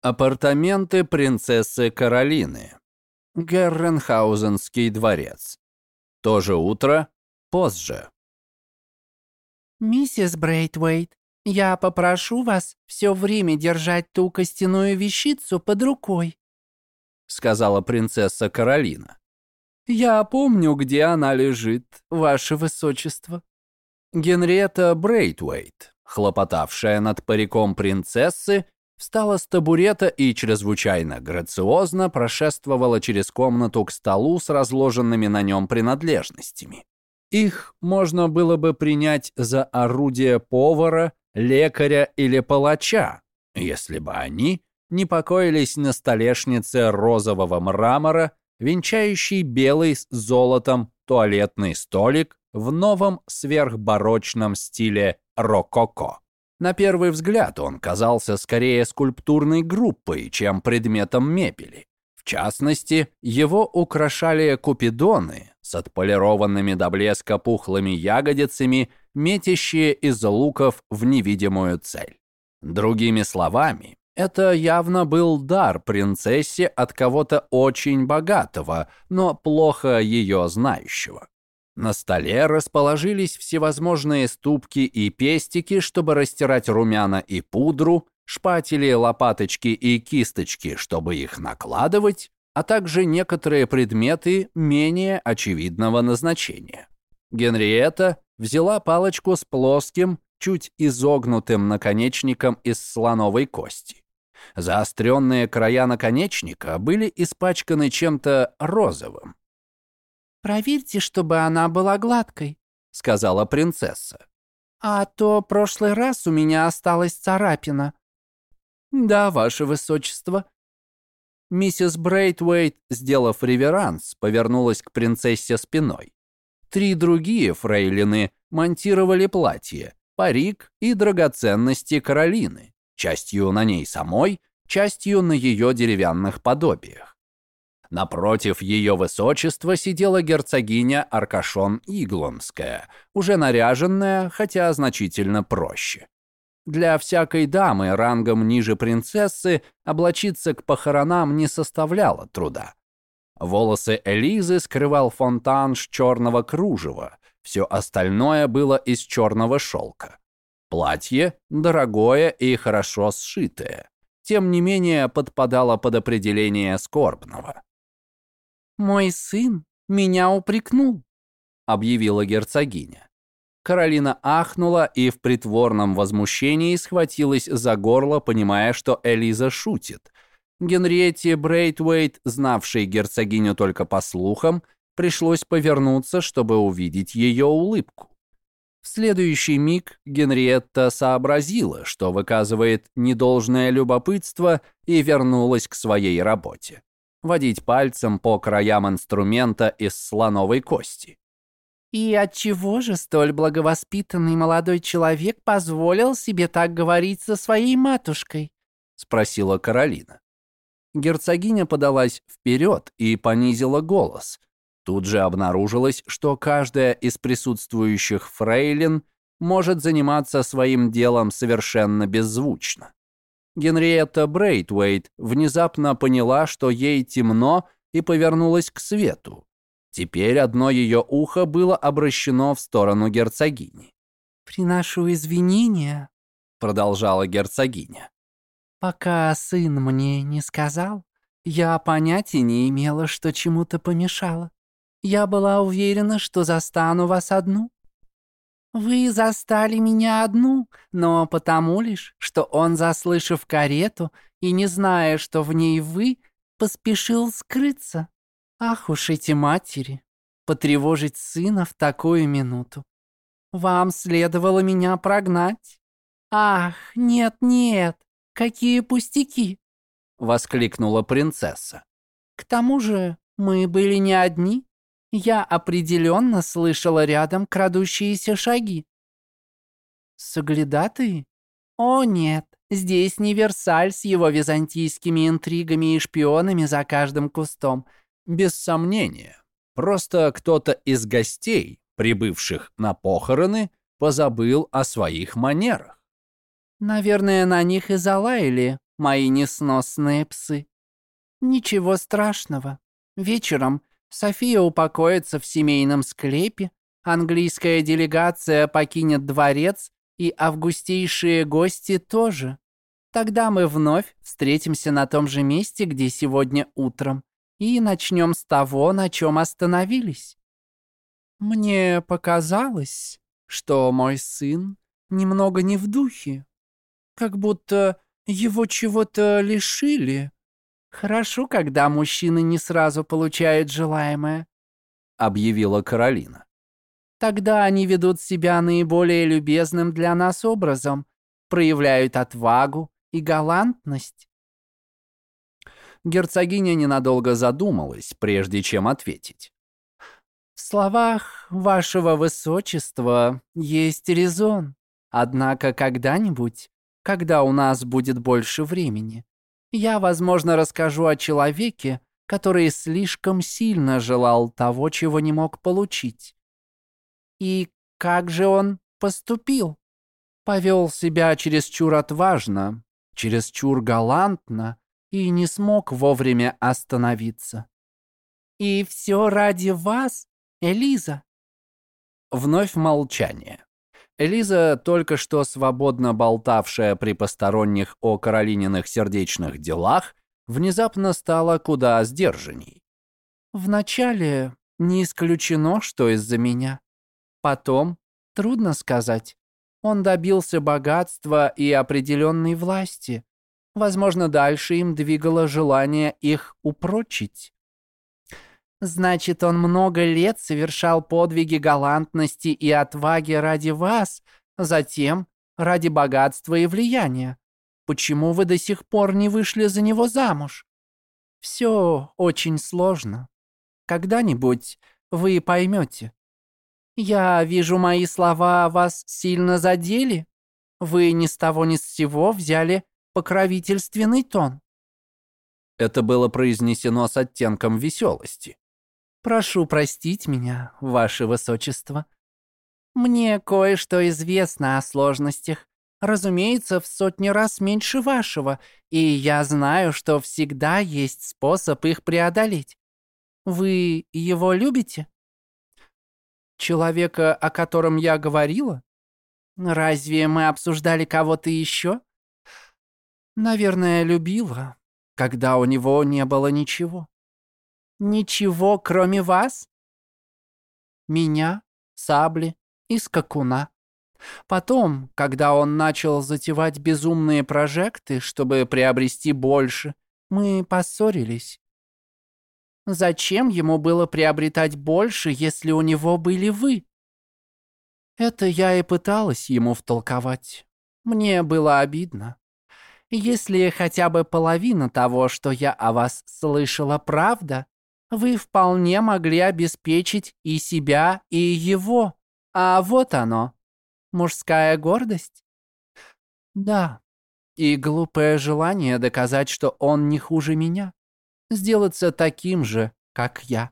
Апартаменты принцессы Каролины. Герренхаузенский дворец. То же утро, позже. «Миссис Брейтвейт, я попрошу вас все время держать ту костяную вещицу под рукой», сказала принцесса Каролина. «Я помню, где она лежит, ваше высочество». Генриетта Брейтвейт, хлопотавшая над париком принцессы, встала с табурета и чрезвычайно грациозно прошествовала через комнату к столу с разложенными на нем принадлежностями. Их можно было бы принять за орудие повара, лекаря или палача, если бы они не покоились на столешнице розового мрамора, венчающий белый с золотом туалетный столик в новом сверхбарочном стиле рококо. На первый взгляд он казался скорее скульптурной группой, чем предметом мебели. В частности, его украшали купидоны с отполированными до блеска пухлыми ягодицами, метящие из луков в невидимую цель. Другими словами, это явно был дар принцессе от кого-то очень богатого, но плохо ее знающего. На столе расположились всевозможные ступки и пестики, чтобы растирать румяна и пудру, шпатели, лопаточки и кисточки, чтобы их накладывать, а также некоторые предметы менее очевидного назначения. Генриетта взяла палочку с плоским, чуть изогнутым наконечником из слоновой кости. Заостренные края наконечника были испачканы чем-то розовым. «Проверьте, чтобы она была гладкой», — сказала принцесса. «А то прошлый раз у меня осталась царапина». «Да, ваше высочество». Миссис Брейтвейт, сделав реверанс, повернулась к принцессе спиной. Три другие фрейлины монтировали платье, парик и драгоценности Каролины, частью на ней самой, частью на ее деревянных подобиях. Напротив ее высочества сидела герцогиня Аркашон Иглонская, уже наряженная, хотя значительно проще. Для всякой дамы рангом ниже принцессы облачиться к похоронам не составляло труда. Волосы Элизы скрывал фонтанш черного кружева, все остальное было из черного шелка. Платье дорогое и хорошо сшитое, тем не менее подпадало под определение скорбного. «Мой сын меня упрекнул», — объявила герцогиня. Каролина ахнула и в притворном возмущении схватилась за горло, понимая, что Элиза шутит. Генриетте Брейтвейт, знавшей герцогиню только по слухам, пришлось повернуться, чтобы увидеть ее улыбку. В следующий миг Генриетта сообразила, что выказывает недолжное любопытство и вернулась к своей работе водить пальцем по краям инструмента из слоновой кости. «И отчего же столь благовоспитанный молодой человек позволил себе так говорить со своей матушкой?» — спросила Каролина. Герцогиня подалась вперед и понизила голос. Тут же обнаружилось, что каждая из присутствующих фрейлин может заниматься своим делом совершенно беззвучно. Генриетта Брейтвейт внезапно поняла, что ей темно, и повернулась к свету. Теперь одно ее ухо было обращено в сторону герцогини. «Приношу извинения», — продолжала герцогиня. «Пока сын мне не сказал, я понятия не имела, что чему-то помешало. Я была уверена, что застану вас одну. «Вы застали меня одну, но потому лишь, что он, заслышав карету и не зная, что в ней вы, поспешил скрыться. Ах уж эти матери, потревожить сына в такую минуту. Вам следовало меня прогнать. Ах, нет-нет, какие пустяки!» — воскликнула принцесса. «К тому же мы были не одни. Я определенно слышала рядом крадущиеся шаги. Соглядатые? О нет, здесь не Версаль с его византийскими интригами и шпионами за каждым кустом. Без сомнения. Просто кто-то из гостей, прибывших на похороны, позабыл о своих манерах. Наверное, на них и залаяли, мои несносные псы. Ничего страшного. Вечером София упокоится в семейном склепе, английская делегация покинет дворец, и августейшие гости тоже. Тогда мы вновь встретимся на том же месте, где сегодня утром, и начнем с того, на чем остановились. Мне показалось, что мой сын немного не в духе, как будто его чего-то лишили. Хорошо, когда мужчины не сразу получают желаемое, объявила Каролина. Тогда они ведут себя наиболее любезным для нас образом, проявляют отвагу и галантность. Герцогиня ненадолго задумалась, прежде чем ответить. В словах вашего высочества есть резон. Однако когда-нибудь, когда у нас будет больше времени, я, возможно, расскажу о человеке, который слишком сильно желал того, чего не мог получить. И как же он поступил? Повел себя чересчур отважно, чересчур галантно и не смог вовремя остановиться. «И все ради вас, Элиза?» Вновь молчание. Элиза, только что свободно болтавшая при посторонних о Каролининых сердечных делах, внезапно стала куда сдержанней. «Вначале не исключено, что из-за меня. Потом, трудно сказать, он добился богатства и определенной власти. Возможно, дальше им двигало желание их упрочить. Значит, он много лет совершал подвиги галантности и отваги ради вас, затем ради богатства и влияния. Почему вы до сих пор не вышли за него замуж? Все очень сложно. Когда-нибудь вы поймете. Я вижу, мои слова вас сильно задели. Вы ни с того ни с сего взяли покровительственный тон. Это было произнесено с оттенком веселости. Прошу простить меня, ваше высочество. Мне кое-что известно о сложностях. Разумеется, в сотни раз меньше вашего, и я знаю, что всегда есть способ их преодолеть. Вы его любите? Человека, о котором я говорила? Разве мы обсуждали кого-то еще? Наверное, любила, когда у него не было ничего. Ничего, кроме вас? Меня, сабли и скакуна. Потом, когда он начал затевать безумные прожекты, чтобы приобрести больше, мы поссорились. Зачем ему было приобретать больше, если у него были вы? Это я и пыталась ему втолковать. Мне было обидно. Если хотя бы половина того, что я о вас слышала, правда, вы вполне могли обеспечить и себя, и его. А вот оно. Мужская гордость? Да. И глупое желание доказать, что он не хуже меня. Сделаться таким же, как я.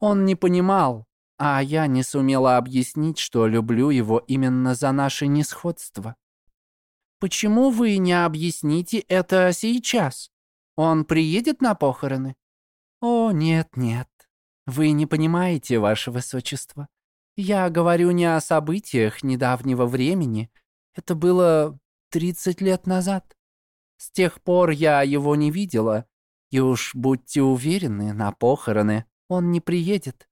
Он не понимал, а я не сумела объяснить, что люблю его именно за наше несходство. Почему вы не объясните это сейчас? Он приедет на похороны? О, нет, нет. Вы не понимаете, ваше высочество. Я говорю не о событиях недавнего времени. Это было 30 лет назад. С тех пор я его не видела, и уж будьте уверены, на похороны он не приедет.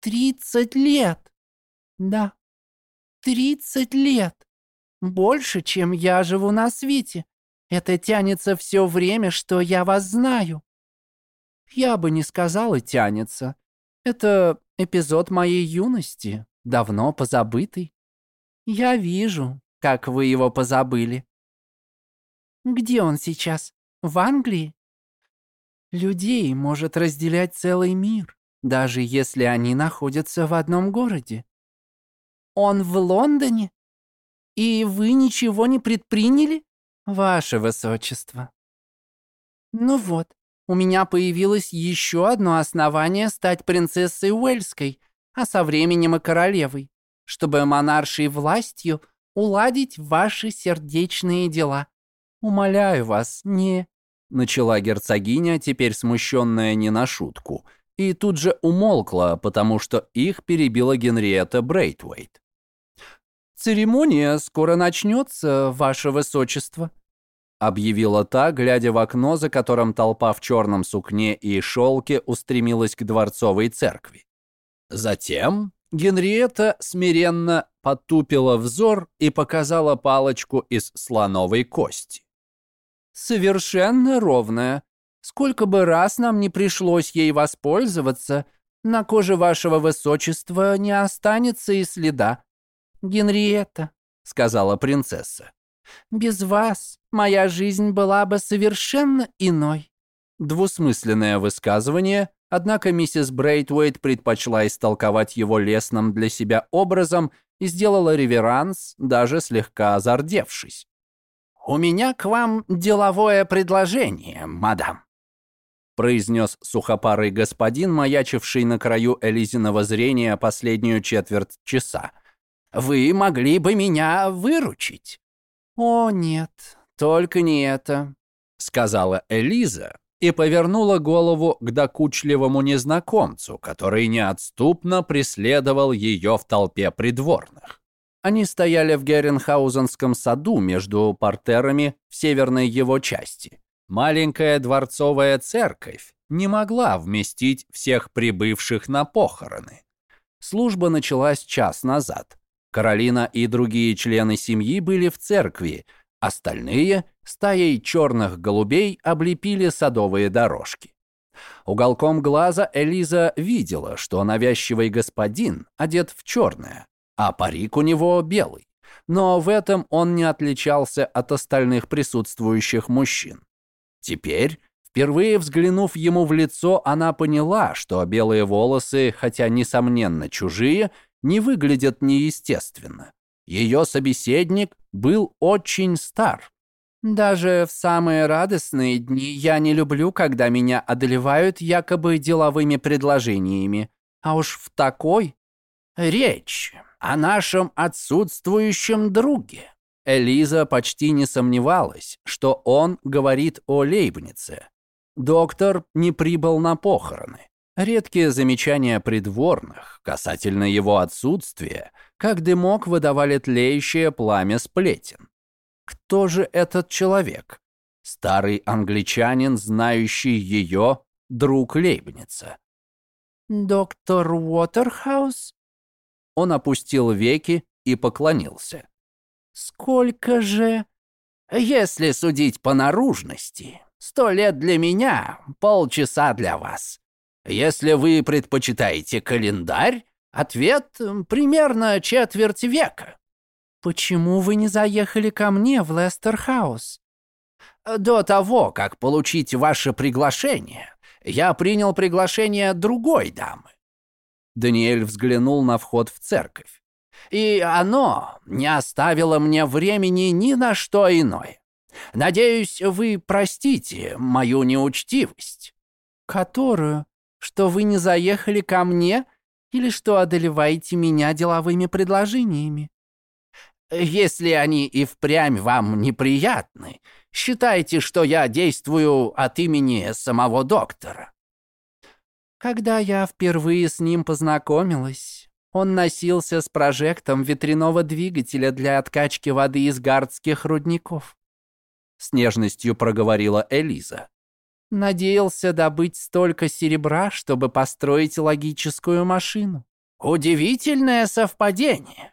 Тридцать лет! Да, тридцать лет! Больше, чем я живу на свете. Это тянется все время, что я вас знаю. Я бы не сказала тянется. Это эпизод моей юности, давно позабытый. Я вижу, как вы его позабыли. Где он сейчас? В Англии? Людей может разделять целый мир, даже если они находятся в одном городе. Он в Лондоне? И вы ничего не предприняли, ваше высочество? Ну вот, у меня появилось еще одно основание стать принцессой Уэльской, а со временем и королевой, чтобы монаршей властью уладить ваши сердечные дела. «Умоляю вас, не...» Начала герцогиня, теперь смущенная не на шутку, и тут же умолкла, потому что их перебила Генриетта Брейтвейт. «Церемония скоро начнется, ваше высочество», объявила та, глядя в окно, за которым толпа в черном сукне и шелке устремилась к дворцовой церкви. Затем Генриетта смиренно потупила взор и показала палочку из слоновой кости. «Совершенно ровная. Сколько бы раз нам не пришлось ей воспользоваться, на коже вашего высочества не останется и следа. Генриетта», — сказала принцесса, — «без вас моя жизнь была бы совершенно иной». Двусмысленное высказывание, однако миссис Брейтвейт предпочла истолковать его лесным для себя образом и сделала реверанс, даже слегка озардевшись. «У меня к вам деловое предложение, мадам», произнес сухопарый господин, маячивший на краю Элизиного зрения последнюю четверть часа. «Вы могли бы меня выручить?» «О, нет, только не это», — сказала Элиза и повернула голову к докучливому незнакомцу, который неотступно преследовал ее в толпе придворных. Они стояли в Геренхаузенском саду между портерами в северной его части. Маленькая дворцовая церковь не могла вместить всех прибывших на похороны. Служба началась час назад. Каролина и другие члены семьи были в церкви, остальные стаей черных голубей облепили садовые дорожки. Уголком глаза Элиза видела, что навязчивый господин одет в черное, а парик у него белый. Но в этом он не отличался от остальных присутствующих мужчин. Теперь, впервые взглянув ему в лицо, она поняла, что белые волосы, хотя несомненно чужие, не выглядят неестественно. Ее собеседник был очень стар. Даже в самые радостные дни я не люблю, когда меня одолевают якобы деловыми предложениями. А уж в такой речь о нашем отсутствующем друге. Элиза почти не сомневалась, что он говорит о Лейбнице. Доктор не прибыл на похороны. Редкие замечания придворных касательно его отсутствия, как дымок выдавали тлеющее пламя сплетен. Кто же этот человек? Старый англичанин, знающий ее, друг Лейбница. «Доктор Уотерхаус?» Он опустил веки и поклонился. «Сколько же...» «Если судить по наружности, сто лет для меня, полчаса для вас. Если вы предпочитаете календарь, ответ примерно четверть века». «Почему вы не заехали ко мне в Лестерхаус?» «До того, как получить ваше приглашение, я принял приглашение другой дамы. Даниэль взглянул на вход в церковь. «И оно не оставило мне времени ни на что иное. Надеюсь, вы простите мою неучтивость». «Которую? Что вы не заехали ко мне или что одолеваете меня деловыми предложениями?» «Если они и впрямь вам неприятны, считайте, что я действую от имени самого доктора. Когда я впервые с ним познакомилась, он носился с прожектом ветряного двигателя для откачки воды из гардских рудников. С нежностью проговорила Элиза. Надеялся добыть столько серебра, чтобы построить логическую машину. Удивительное совпадение.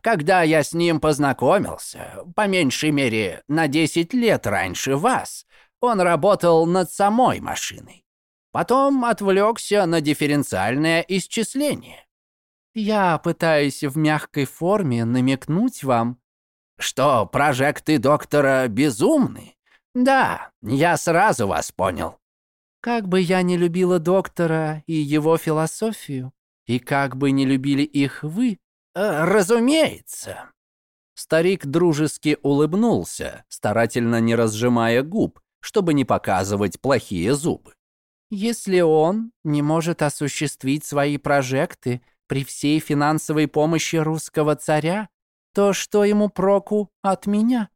Когда я с ним познакомился, по меньшей мере на 10 лет раньше вас, он работал над самой машиной. Потом отвлекся на дифференциальное исчисление. Я пытаюсь в мягкой форме намекнуть вам, что прожекты доктора безумны. Да, я сразу вас понял. Как бы я не любила доктора и его философию, и как бы не любили их вы, э, разумеется. Старик дружески улыбнулся, старательно не разжимая губ, чтобы не показывать плохие зубы. Если он не может осуществить свои прожекты при всей финансовой помощи русского царя, то что ему проку от меня?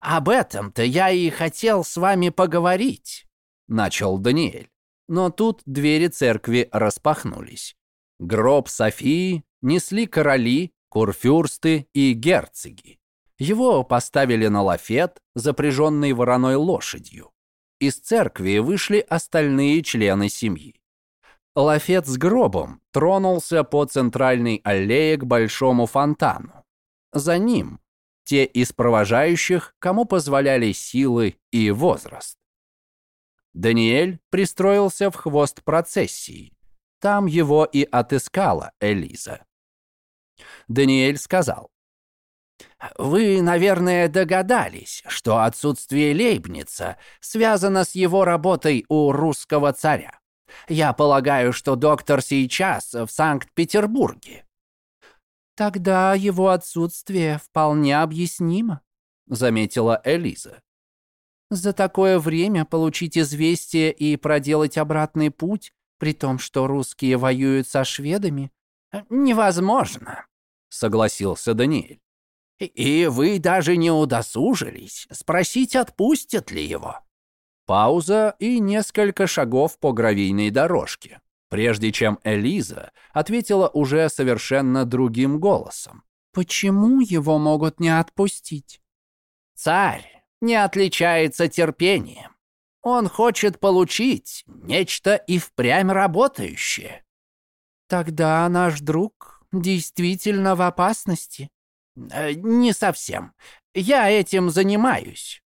Об этом-то я и хотел с вами поговорить», — начал Даниэль. Но тут двери церкви распахнулись. Гроб Софии несли короли, курфюрсты и герцоги. Его поставили на лафет, запряженный вороной лошадью. Из церкви вышли остальные члены семьи. Лафет с гробом тронулся по центральной аллее к большому фонтану. За ним те из провожающих, кому позволяли силы и возраст. Даниэль пристроился в хвост процессии. Там его и отыскала Элиза. Даниэль сказал, «Вы, наверное, догадались, что отсутствие Лейбница связано с его работой у русского царя. Я полагаю, что доктор сейчас в Санкт-Петербурге. «Тогда его отсутствие вполне объяснимо», — заметила Элиза. «За такое время получить известие и проделать обратный путь, при том, что русские воюют со шведами, невозможно», — согласился Даниэль. «И вы даже не удосужились спросить, отпустят ли его». Пауза и несколько шагов по гравийной дорожке прежде чем Элиза ответила уже совершенно другим голосом. «Почему его могут не отпустить?» «Царь не отличается терпением. Он хочет получить нечто и впрямь работающее». «Тогда наш друг действительно в опасности?» э, «Не совсем. Я этим занимаюсь».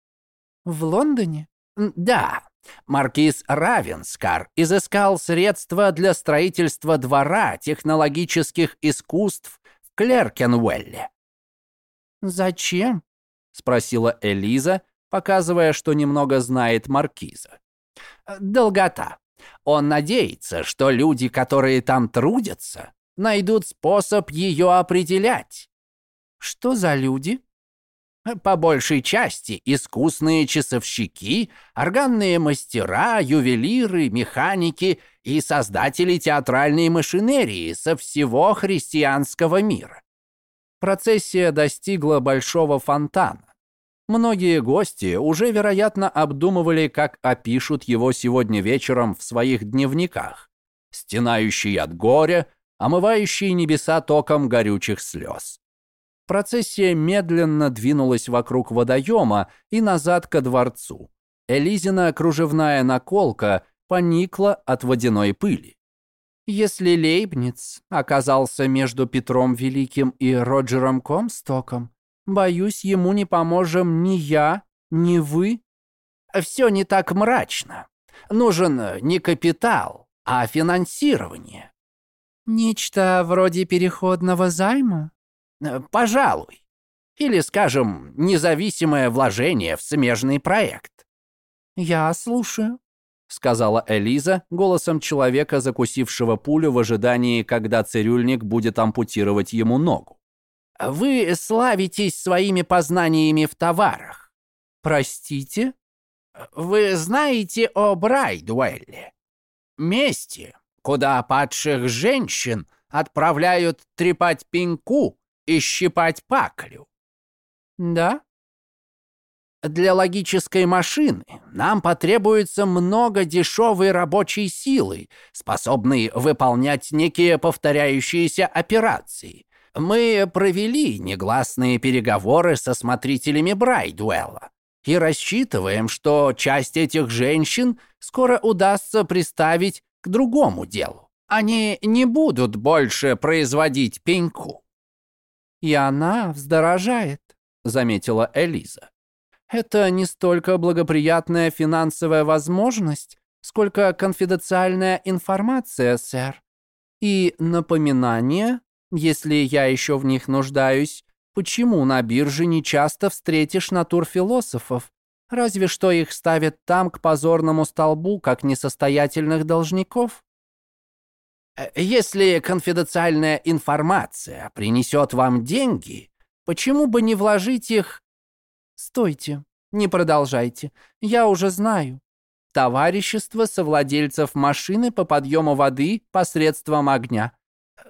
«В Лондоне?» «Да, Маркиз Равенскар изыскал средства для строительства двора технологических искусств в Клеркенуэлле. «Зачем?» — спросила Элиза, показывая, что немного знает Маркиза. «Долгота. Он надеется, что люди, которые там трудятся, найдут способ ее определять». «Что за люди?» По большей части искусные часовщики, органные мастера, ювелиры, механики и создатели театральной машинерии со всего христианского мира. Процессия достигла большого фонтана. Многие гости уже, вероятно, обдумывали, как опишут его сегодня вечером в своих дневниках. Стенающий от горя, омывающий небеса током горючих слез. Процессия медленно двинулась вокруг водоема и назад ко дворцу. Элизина кружевная наколка поникла от водяной пыли. Если Лейбниц оказался между Петром Великим и Роджером Комстоком, боюсь, ему не поможем ни я, ни вы. Все не так мрачно. Нужен не капитал, а финансирование. Нечто вроде переходного займа? Э, пожалуй. Или, скажем, независимое вложение в смежный проект. Я слушаю, сказала Элиза голосом человека, закусившего пулю в ожидании, когда цирюльник будет ампутировать ему ногу. Вы славитесь своими познаниями в товарах. Простите? Вы знаете о Брайдуэлле? Месте, куда падших женщин отправляют трепать пеньку и щипать паклю. Да? Для логической машины нам потребуется много дешевой рабочей силы, способной выполнять некие повторяющиеся операции. Мы провели негласные переговоры со смотрителями Брайдуэлла и рассчитываем, что часть этих женщин скоро удастся приставить к другому делу. Они не будут больше производить пеньку. «И она вздорожает», — заметила Элиза. «Это не столько благоприятная финансовая возможность, сколько конфиденциальная информация, сэр. И напоминание, если я еще в них нуждаюсь, почему на бирже не часто встретишь натурфилософов, разве что их ставят там к позорному столбу, как несостоятельных должников. Э, если конфиденциальная информация принесет вам деньги, почему бы не вложить их... Стойте, не продолжайте. Я уже знаю. Товарищество совладельцев машины по подъему воды посредством огня.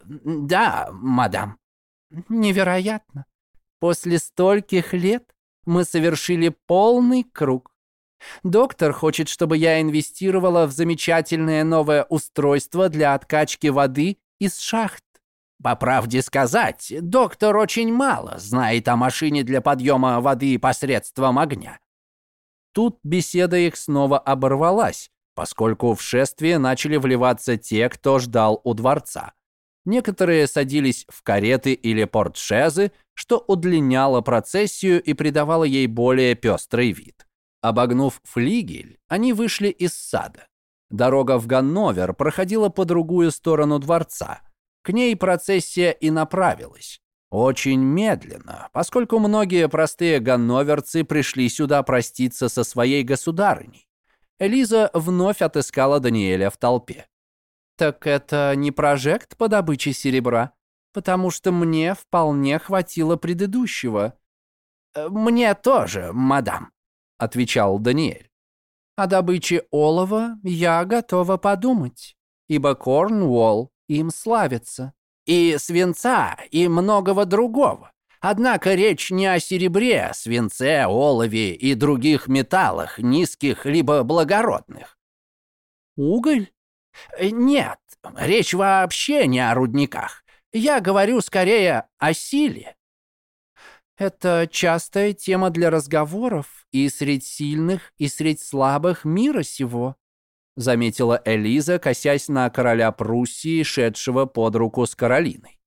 Да, мадам. Невероятно. После стольких лет Мы совершили полный круг. Доктор хочет, чтобы я инвестировала в замечательное новое устройство для откачки воды из шахт. По правде сказать, доктор очень мало знает о машине для подъема воды посредством огня. Тут беседа их снова оборвалась, поскольку в шествие начали вливаться те, кто ждал у дворца. Некоторые садились в кареты или портшезы, что удлиняло процессию и придавало ей более пестрый вид. Обогнув флигель, они вышли из сада. Дорога в Ганновер проходила по другую сторону дворца. К ней процессия и направилась. Очень медленно, поскольку многие простые ганноверцы пришли сюда проститься со своей государыней. Элиза вновь отыскала Даниэля в толпе. «Так это не прожект по добыче серебра? Потому что мне вполне хватило предыдущего». «Э, «Мне тоже, мадам», — отвечал Даниэль. «О добыче олова я готова подумать, ибо Корнуолл им славится. И свинца, и многого другого. Однако речь не о серебре, свинце, олове и других металлах, низких либо благородных. Уголь? Э, нет, речь вообще не о рудниках. Я говорю скорее о силе. Это частая тема для разговоров и среди сильных, и среди слабых мира сего, заметила Элиза, косясь на короля Пруссии, шедшего под руку с Каролиной.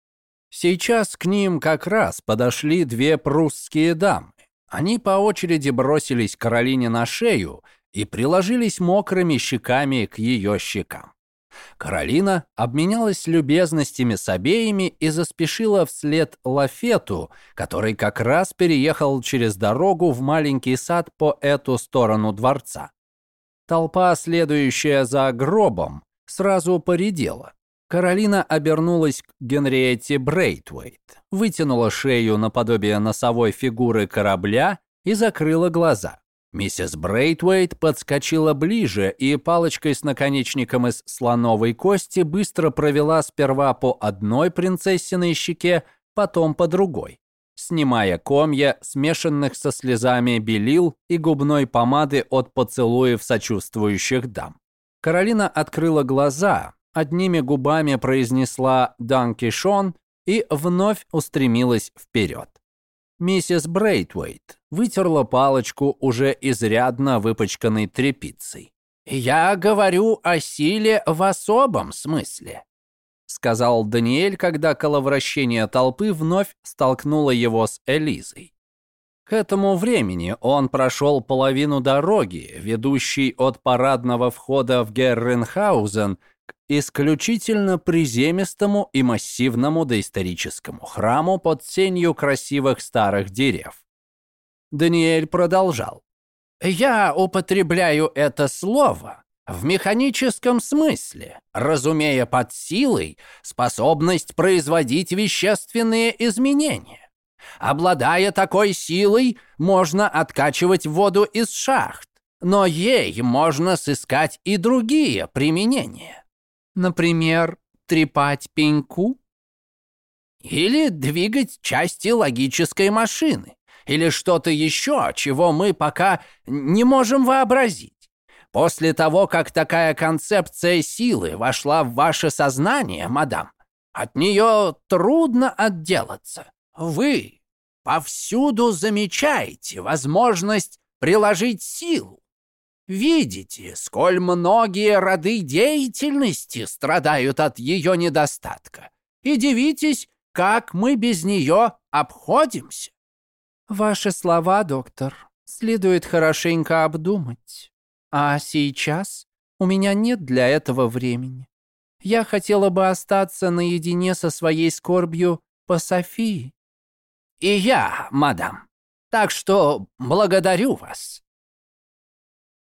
Сейчас к ним как раз подошли две прусские дамы. Они по очереди бросились Каролине на шею и приложились мокрыми щеками к ее щекам. Каролина обменялась любезностями с обеими и заспешила вслед Лафету, который как раз переехал через дорогу в маленький сад по эту сторону дворца. Толпа, следующая за гробом, сразу поредела. Каролина обернулась к Генриетте Брейтвейт, вытянула шею наподобие носовой фигуры корабля и закрыла глаза. Миссис Брейтвейт подскочила ближе и палочкой с наконечником из слоновой кости быстро провела сперва по одной принцессиной щеке, потом по другой, снимая комья, смешанных со слезами белил и губной помады от поцелуев сочувствующих дам. Каролина открыла глаза, одними губами произнесла «Данки Шон» и вновь устремилась вперед. Миссис Брейтвейт вытерла палочку уже изрядно выпачканной тряпицей. «Я говорю о силе в особом смысле», — сказал Даниэль, когда коловращение толпы вновь столкнуло его с Элизой. К этому времени он прошел половину дороги, ведущей от парадного входа в Герренхаузен к исключительно приземистому и массивному доисторическому храму под сенью красивых старых дерев. Даниэль продолжал. «Я употребляю это слово в механическом смысле, разумея под силой способность производить вещественные изменения. Обладая такой силой, можно откачивать воду из шахт, но ей можно сыскать и другие применения. Например, трепать пеньку? Или двигать части логической машины? Или что-то еще, чего мы пока не можем вообразить? После того, как такая концепция силы вошла в ваше сознание, мадам, от нее трудно отделаться. Вы повсюду замечаете возможность приложить силу, Видите, сколь многие роды деятельности страдают от ее недостатка. И дивитесь, как мы без нее обходимся. Ваши слова, доктор, следует хорошенько обдумать. А сейчас у меня нет для этого времени. Я хотела бы остаться наедине со своей скорбью по Софии. И я, мадам. Так что благодарю вас.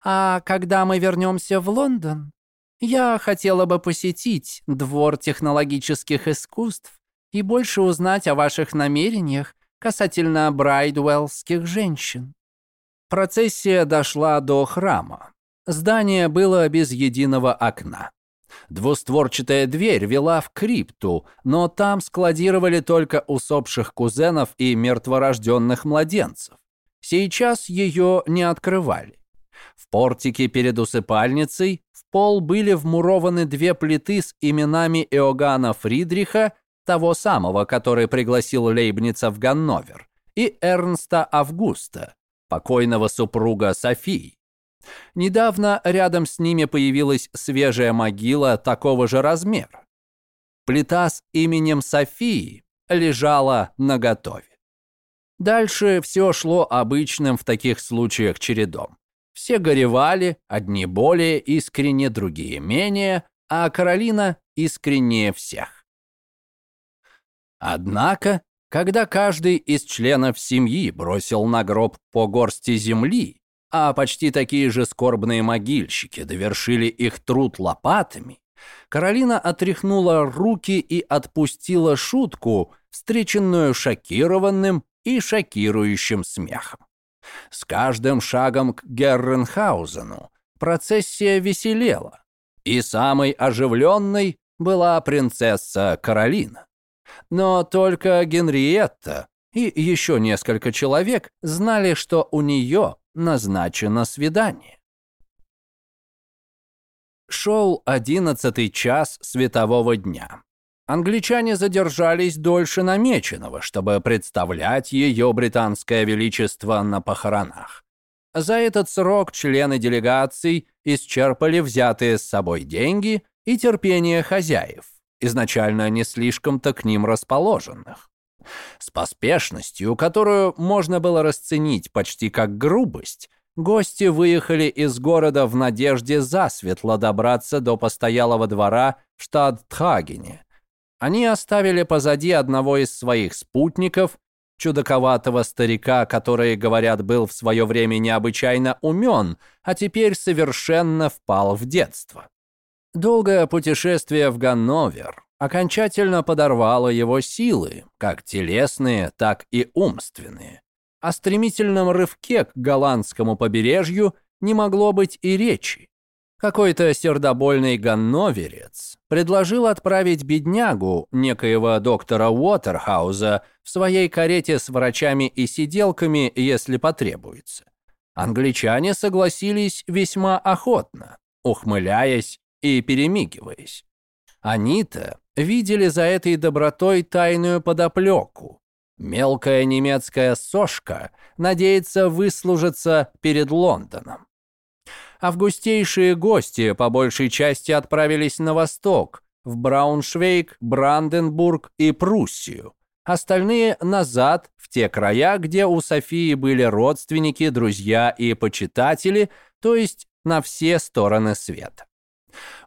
А когда мы вернемся в Лондон, я хотела бы посетить двор технологических искусств и больше узнать о ваших намерениях касательно брайдуэллских женщин. Процессия дошла до храма. Здание было без единого окна. Двустворчатая дверь вела в крипту, но там складировали только усопших кузенов и мертворожденных младенцев. Сейчас ее не открывали. В портике перед усыпальницей в пол были вмурованы две плиты с именами Иоганна Фридриха, того самого, который пригласил Лейбница в Ганновер, и Эрнста Августа, покойного супруга Софии. Недавно рядом с ними появилась свежая могила такого же размера. Плита с именем Софии лежала наготове. Дальше все шло обычным в таких случаях чередом. Все горевали, одни более искренне, другие менее, а Каролина искреннее всех. Однако, когда каждый из членов семьи бросил на гроб по горсти земли, а почти такие же скорбные могильщики довершили их труд лопатами, Каролина отряхнула руки и отпустила шутку, встреченную шокированным и шокирующим смехом. С каждым шагом к Герренхаузену процессия веселела, и самой оживленной была принцесса Каролина. Но только Генриетта и еще несколько человек знали, что у нее назначено свидание. Шел одиннадцатый час светового дня. Англичане задержались дольше намеченного, чтобы представлять ее британское величество на похоронах. За этот срок члены делегаций исчерпали взятые с собой деньги и терпение хозяев, изначально не слишком-то к ним расположенных. С поспешностью, которую можно было расценить почти как грубость, гости выехали из города в надежде засветло добраться до постоялого двора в штат Тхагене, они оставили позади одного из своих спутников, чудаковатого старика, который, говорят, был в свое время необычайно умен, а теперь совершенно впал в детство. Долгое путешествие в Ганновер окончательно подорвало его силы, как телесные, так и умственные. О стремительном рывке к голландскому побережью не могло быть и речи. Какой-то сердобольный ганноверец предложил отправить беднягу, некоего доктора Уотерхауза, в своей карете с врачами и сиделками, если потребуется. Англичане согласились весьма охотно, ухмыляясь и перемигиваясь. Они-то видели за этой добротой тайную подоплеку. Мелкая немецкая сошка надеется выслужиться перед Лондоном августейшие гости по большей части отправились на восток, в Брауншвейг, Бранденбург и Пруссию. Остальные назад, в те края, где у Софии были родственники, друзья и почитатели, то есть на все стороны света.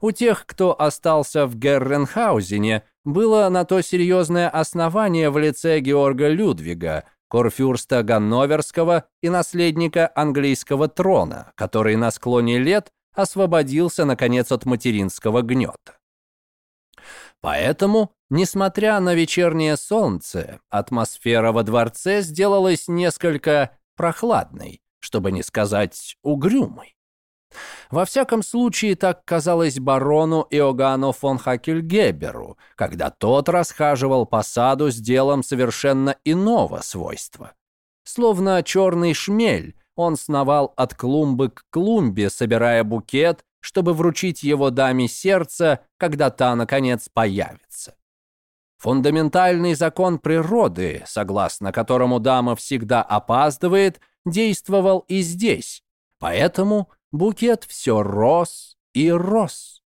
У тех, кто остался в Герренхаузене, было на то серьезное основание в лице Георга Людвига, корфюрста Ганноверского и наследника английского трона, который на склоне лет освободился, наконец, от материнского гнета. Поэтому, несмотря на вечернее солнце, атмосфера во дворце сделалась несколько прохладной, чтобы не сказать угрюмой. Во всяком случае, так казалось барону Иоганну фон Хакельгеберу, когда тот расхаживал по саду с делом совершенно иного свойства. Словно черный шмель, он сновал от клумбы к клумбе, собирая букет, чтобы вручить его даме сердца, когда та, наконец, появится. Фундаментальный закон природы, согласно которому дама всегда опаздывает, действовал и здесь, поэтому Букет все рос и рос.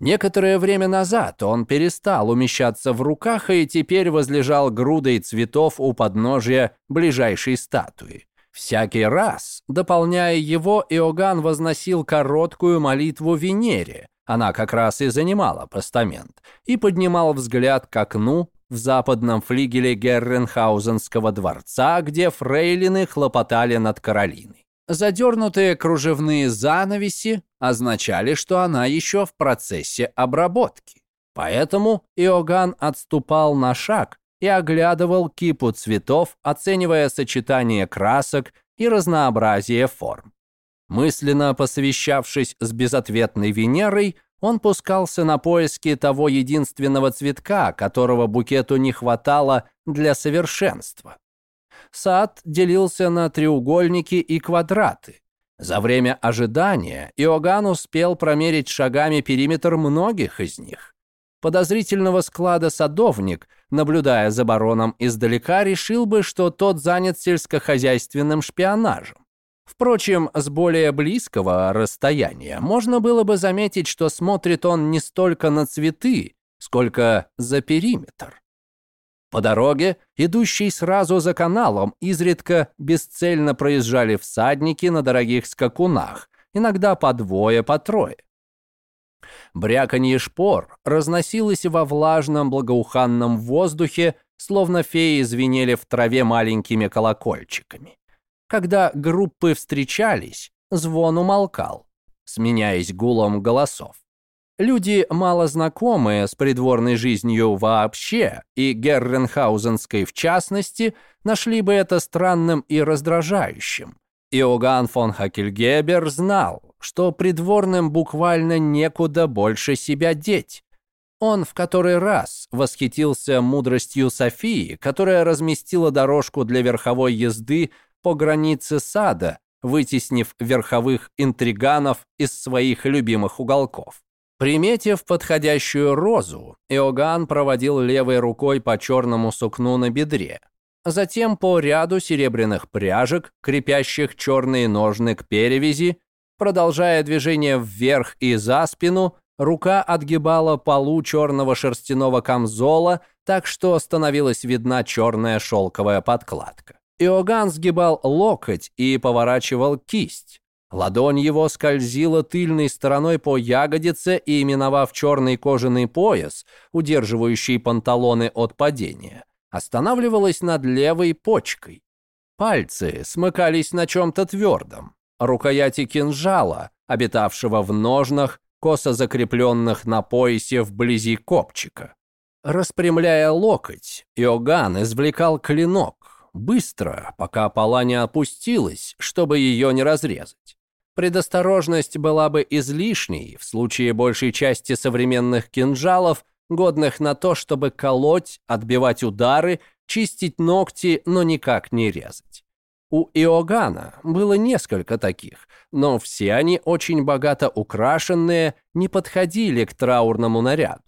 Некоторое время назад он перестал умещаться в руках и теперь возлежал грудой цветов у подножия ближайшей статуи. Всякий раз, дополняя его, Иоганн возносил короткую молитву Венере, она как раз и занимала постамент, и поднимал взгляд к окну в западном флигеле Герренхаузенского дворца, где фрейлины хлопотали над Каролиной. Задернутые кружевные занавеси означали, что она еще в процессе обработки. Поэтому Иоганн отступал на шаг и оглядывал кипу цветов, оценивая сочетание красок и разнообразие форм. Мысленно посовещавшись с безответной Венерой, он пускался на поиски того единственного цветка, которого букету не хватало для совершенства. Сад делился на треугольники и квадраты. За время ожидания Иоганн успел промерить шагами периметр многих из них. Подозрительного склада садовник, наблюдая за бароном издалека, решил бы, что тот занят сельскохозяйственным шпионажем. Впрочем, с более близкого расстояния можно было бы заметить, что смотрит он не столько на цветы, сколько за периметр. По дороге, идущей сразу за каналом, изредка бесцельно проезжали всадники на дорогих скакунах, иногда по двое, по трое. Бряканье шпор разносилось во влажном благоуханном воздухе, словно феи звенели в траве маленькими колокольчиками. Когда группы встречались, звон умолкал, сменяясь гулом голосов. Люди, мало знакомые с придворной жизнью вообще, и Герренхаузенской в частности, нашли бы это странным и раздражающим. Иоганн фон Хакельгебер знал, что придворным буквально некуда больше себя деть. Он в который раз восхитился мудростью Софии, которая разместила дорожку для верховой езды по границе сада, вытеснив верховых интриганов из своих любимых уголков. Приметив подходящую розу, Иоганн проводил левой рукой по черному сукну на бедре, затем по ряду серебряных пряжек, крепящих черные ножны к перевязи, продолжая движение вверх и за спину, рука отгибала полу черного шерстяного камзола, так что становилась видна черная шелковая подкладка. Иоганн сгибал локоть и поворачивал кисть. Ладонь его скользила тыльной стороной по ягодице и, миновав черный кожаный пояс, удерживающий панталоны от падения, останавливалась над левой почкой. Пальцы смыкались на чем-то твердом. Рукояти кинжала, обитавшего в ножнах, косо закрепленных на поясе вблизи копчика. Распрямляя локоть, Иоганн извлекал клинок, быстро, пока пола не опустилась, чтобы ее не разрезать. Предосторожность была бы излишней в случае большей части современных кинжалов, годных на то, чтобы колоть, отбивать удары, чистить ногти, но никак не резать. У Иоганна было несколько таких, но все они очень богато украшенные, не подходили к траурному наряду.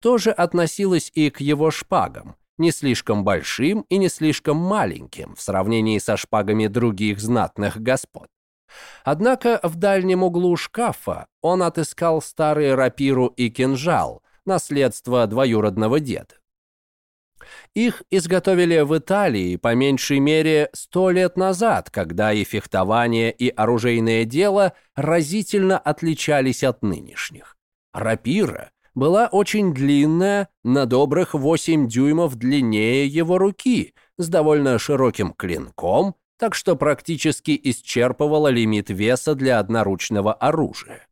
То же относилось и к его шпагам не слишком большим и не слишком маленьким в сравнении со шпагами других знатных господ. Однако в дальнем углу шкафа он отыскал старые рапиру и кинжал, наследство двоюродного деда. Их изготовили в Италии по меньшей мере сто лет назад, когда и фехтование, и оружейное дело разительно отличались от нынешних. Рапира была очень длинная, на добрых 8 дюймов длиннее его руки, с довольно широким клинком, так что практически исчерпывала лимит веса для одноручного оружия.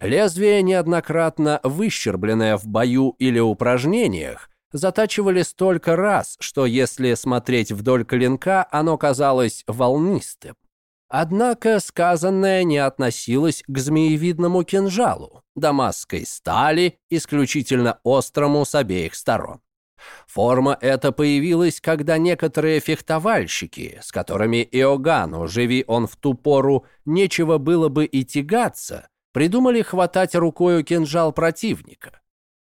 Лезвие, неоднократно выщербленное в бою или упражнениях, затачивали столько раз, что если смотреть вдоль клинка, оно казалось волнистым. Однако сказанное не относилось к змеевидному кинжалу, дамасской стали, исключительно острому с обеих сторон. Форма эта появилась, когда некоторые фехтовальщики, с которыми Иоганну, живи он в ту пору, нечего было бы и тягаться, придумали хватать рукою кинжал противника.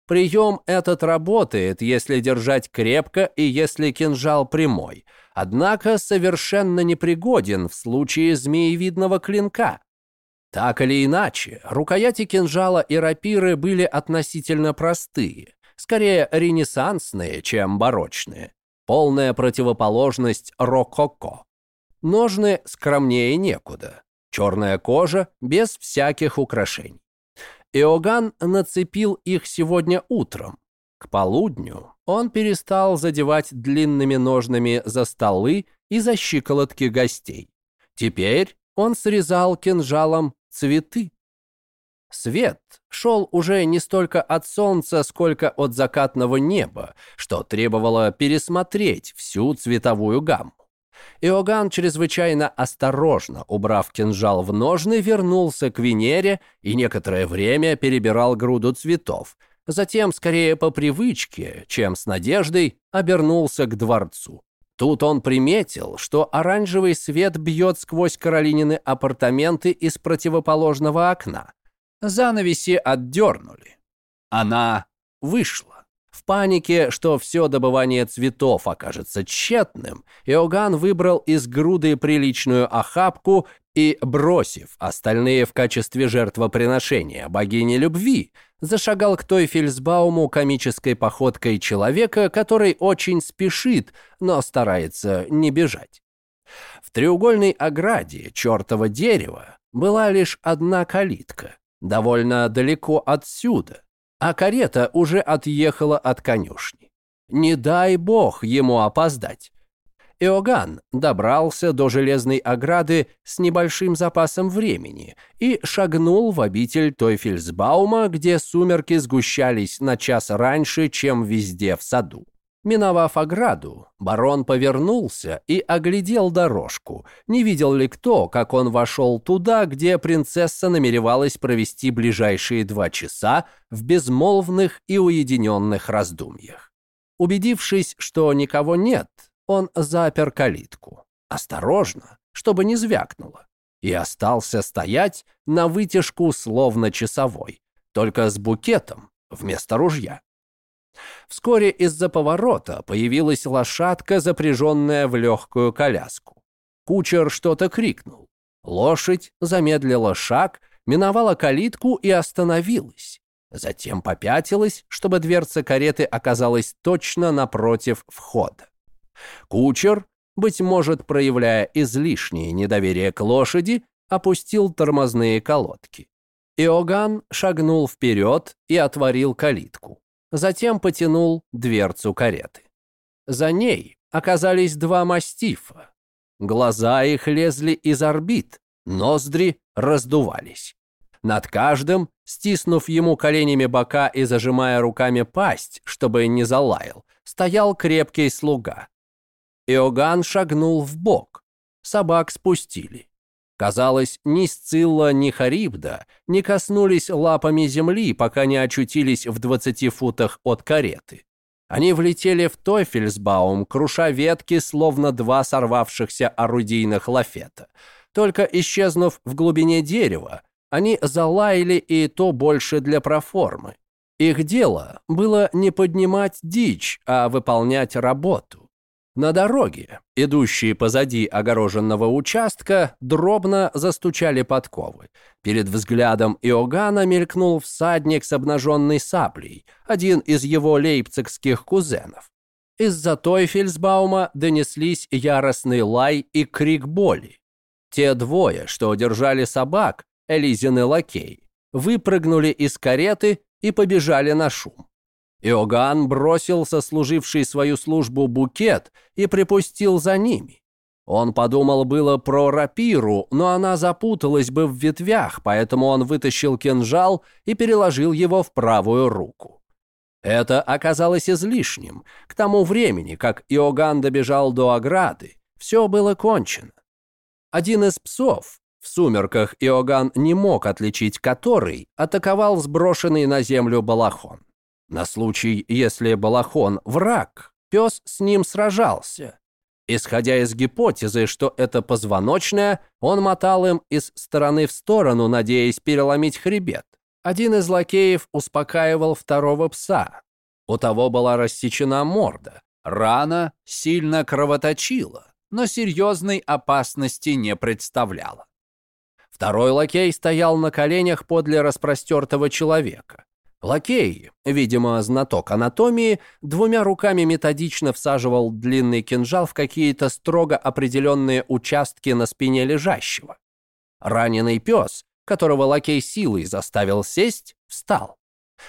Прием этот работает, если держать крепко и если кинжал прямой – однако совершенно непригоден в случае змеевидного клинка. Так или иначе, рукояти кинжала и рапиры были относительно простые, скорее ренессансные, чем барочные. Полная противоположность рококо. Ножны скромнее некуда. Черная кожа без всяких украшений. Иоганн нацепил их сегодня утром, к полудню он перестал задевать длинными ножными за столы и за щиколотки гостей. Теперь он срезал кинжалом цветы. Свет шел уже не столько от солнца, сколько от закатного неба, что требовало пересмотреть всю цветовую гамму. Иоганн, чрезвычайно осторожно убрав кинжал в ножны, вернулся к Венере и некоторое время перебирал груду цветов, Затем, скорее по привычке, чем с надеждой, обернулся к дворцу. Тут он приметил, что оранжевый свет бьет сквозь Каролинины апартаменты из противоположного окна. Занавеси отдернули. Она вышла. В панике, что все добывание цветов окажется тщетным, Иоганн выбрал из груды приличную охапку и, бросив остальные в качестве жертвоприношения богини любви, зашагал к той Фельсбауму комической походкой человека, который очень спешит, но старается не бежать. В треугольной ограде чертова дерева была лишь одна калитка, довольно далеко отсюда, а карета уже отъехала от конюшни. Не дай бог ему опоздать. Иоганн добрался до железной ограды с небольшим запасом времени и шагнул в обитель Тойфельсбаума, где сумерки сгущались на час раньше, чем везде в саду. Миновав ограду, барон повернулся и оглядел дорожку. Не видел ли кто, как он вошел туда, где принцесса намеревалась провести ближайшие два часа в безмолвных и уединенных раздумьях. Убедившись, что никого нет, он запер калитку. Осторожно, чтобы не звякнуло. И остался стоять на вытяжку словно часовой, только с букетом вместо ружья. Вскоре из-за поворота появилась лошадка, запряженная в легкую коляску. Кучер что-то крикнул. Лошадь замедлила шаг, миновала калитку и остановилась. Затем попятилась, чтобы дверца кареты оказалась точно напротив входа. Кучер, быть может, проявляя излишнее недоверие к лошади, опустил тормозные колодки. Иоганн шагнул вперед и отворил калитку затем потянул дверцу кареты. За ней оказались два мастифа. Глаза их лезли из орбит, ноздри раздувались. Над каждым, стиснув ему коленями бока и зажимая руками пасть, чтобы не залаял, стоял крепкий слуга. Иоганн шагнул в бок. Собак спустили. Казалось, ни Сцилла, ни Харибда не коснулись лапами земли, пока не очутились в 20 футах от кареты. Они влетели в Тойфельсбаум, круша ветки, словно два сорвавшихся орудийных лафета. Только исчезнув в глубине дерева, они залаяли и то больше для проформы. Их дело было не поднимать дичь, а выполнять работу. На дороге, идущие позади огороженного участка, дробно застучали подковы. Перед взглядом Иоганна мелькнул всадник с обнаженной саблей, один из его лейпцигских кузенов. Из-за Тойфельсбаума донеслись яростный лай и крик боли. Те двое, что держали собак, Элизин и Лакей, выпрыгнули из кареты и побежали на шум. Иоганн бросил сослуживший свою службу букет и припустил за ними. Он подумал было про рапиру, но она запуталась бы в ветвях, поэтому он вытащил кинжал и переложил его в правую руку. Это оказалось излишним. К тому времени, как Иоганн добежал до ограды, все было кончено. Один из псов, в сумерках Иоганн не мог отличить который, атаковал сброшенный на землю балахон. На случай, если Балахон – враг, пес с ним сражался. Исходя из гипотезы, что это позвоночное, он мотал им из стороны в сторону, надеясь переломить хребет. Один из лакеев успокаивал второго пса. У того была рассечена морда. Рана сильно кровоточила, но серьезной опасности не представляла. Второй лакей стоял на коленях подле распростертого человека. Лакей, видимо, знаток анатомии, двумя руками методично всаживал длинный кинжал в какие-то строго определенные участки на спине лежащего. Раненый пес, которого лакей силой заставил сесть, встал.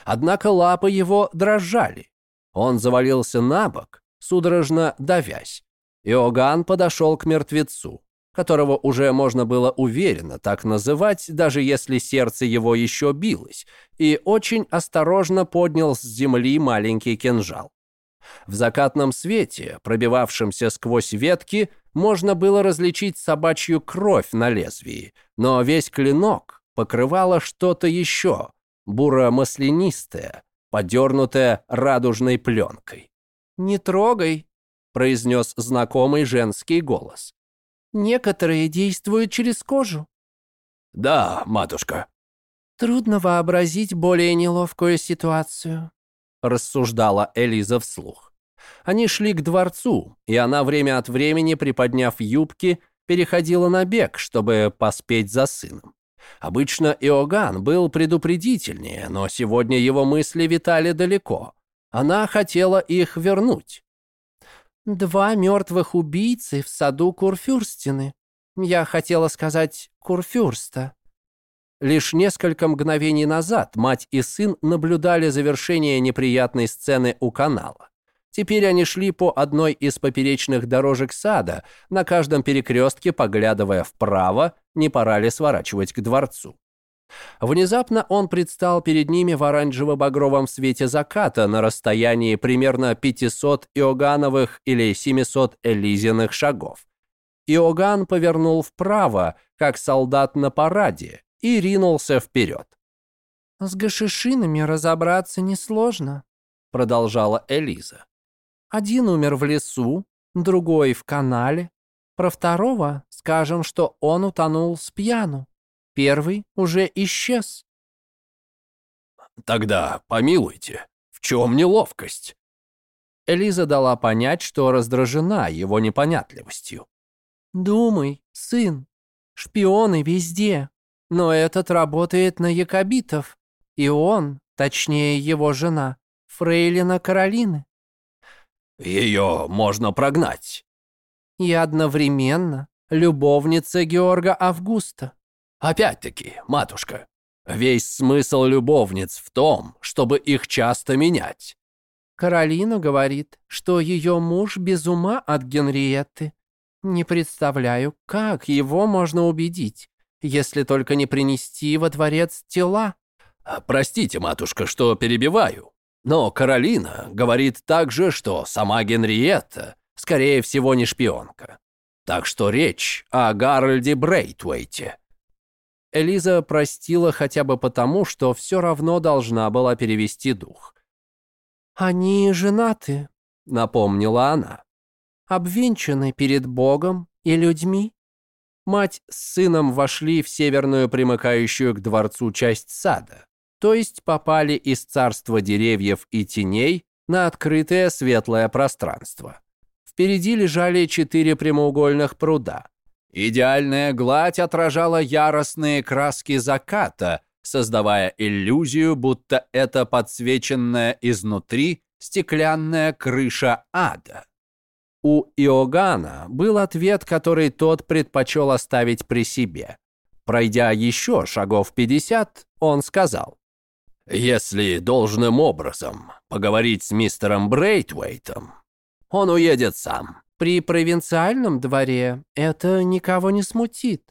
Однако лапы его дрожали. Он завалился на бок, судорожно давясь. Иоганн подошел к мертвецу которого уже можно было уверенно так называть, даже если сердце его еще билось, и очень осторожно поднял с земли маленький кинжал. В закатном свете, пробивавшемся сквозь ветки, можно было различить собачью кровь на лезвии, но весь клинок покрывало что-то еще, буро-маслянистое, подернутое радужной пленкой. «Не трогай», — произнес знакомый женский голос. «Некоторые действуют через кожу». «Да, матушка». «Трудно вообразить более неловкую ситуацию», рассуждала Элиза вслух. Они шли к дворцу, и она время от времени, приподняв юбки, переходила на бег, чтобы поспеть за сыном. Обычно Иоганн был предупредительнее, но сегодня его мысли витали далеко. Она хотела их вернуть. «Два мертвых убийцы в саду Курфюрстины. Я хотела сказать Курфюрста». Лишь несколько мгновений назад мать и сын наблюдали завершение неприятной сцены у канала. Теперь они шли по одной из поперечных дорожек сада, на каждом перекрестке поглядывая вправо, не пора ли сворачивать к дворцу. Внезапно он предстал перед ними в оранжево-багровом свете заката на расстоянии примерно 500 иогановых или 700 элизиных шагов. Иоганн повернул вправо, как солдат на параде, и ринулся вперед. «С гашишинами разобраться несложно», — продолжала Элиза. «Один умер в лесу, другой в канале. Про второго скажем, что он утонул с пьяну. Первый уже исчез». «Тогда помилуйте, в чем неловкость?» Элиза дала понять, что раздражена его непонятливостью. «Думай, сын, шпионы везде, но этот работает на якобитов, и он, точнее его жена, фрейлина Каролины. Ее можно прогнать. И одновременно любовница Георга Августа. Опять-таки, матушка, весь смысл любовниц в том, чтобы их часто менять. Каролина говорит, что ее муж без ума от Генриетты. Не представляю, как его можно убедить если только не принести во дворец тела». А, «Простите, матушка, что перебиваю, но Каролина говорит также, что сама Генриетта, скорее всего, не шпионка. Так что речь о Гарольде Брейтвейте». Элиза простила хотя бы потому, что все равно должна была перевести дух. «Они женаты», — напомнила она. «Обвенчаны перед Богом и людьми. Мать с сыном вошли в северную примыкающую к дворцу часть сада, то есть попали из царства деревьев и теней на открытое светлое пространство. Впереди лежали четыре прямоугольных пруда. Идеальная гладь отражала яростные краски заката, создавая иллюзию, будто это подсвеченная изнутри стеклянная крыша ада. У Иоганна был ответ, который тот предпочел оставить при себе. Пройдя еще шагов 50, он сказал. «Если должным образом поговорить с мистером Брейтвейтом, он уедет сам». «При провинциальном дворе это никого не смутит.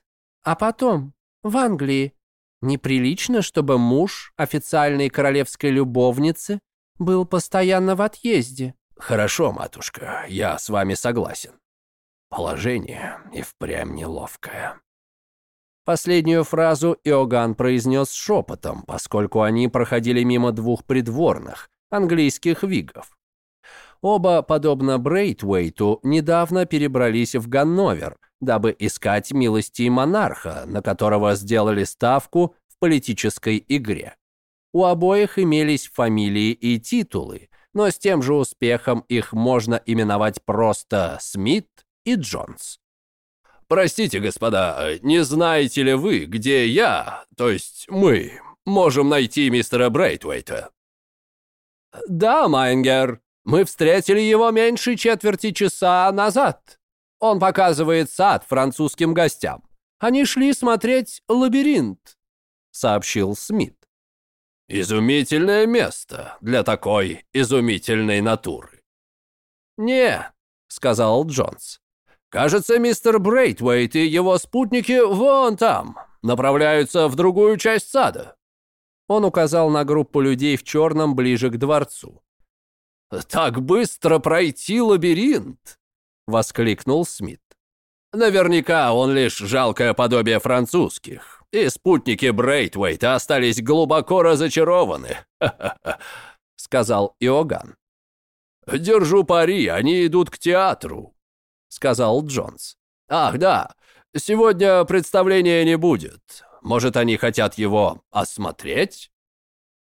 А потом, в Англии, неприлично, чтобы муж официальной королевской любовницы был постоянно в отъезде. «Хорошо, матушка, я с вами согласен. Положение и впрямь неловкое». Последнюю фразу Иоганн произнес шепотом, поскольку они проходили мимо двух придворных, английских вигов. Оба, подобно Брейтвейту, недавно перебрались в Ганновер, дабы искать милости монарха, на которого сделали ставку в политической игре. У обоих имелись фамилии и титулы, но с тем же успехом их можно именовать просто Смит и Джонс. «Простите, господа, не знаете ли вы, где я, то есть мы, можем найти мистера Брейтвейта?» «Да, майн герр, мы встретили его меньше четверти часа назад. Он показывает сад французским гостям. Они шли смотреть лабиринт», — сообщил Смит. Изумительное место для такой изумительной натуры. «Не», — сказал Джонс. «Кажется, мистер Брейтвейт и его спутники вон там, направляются в другую часть сада». Он указал на группу людей в черном ближе к дворцу. «Так быстро пройти лабиринт!» — воскликнул Смит. «Наверняка он лишь жалкое подобие французских и спутники Брейтвейта остались глубоко разочарованы», — сказал Иоганн. «Держу пари, они идут к театру», — сказал Джонс. «Ах, да, сегодня представления не будет. Может, они хотят его осмотреть?»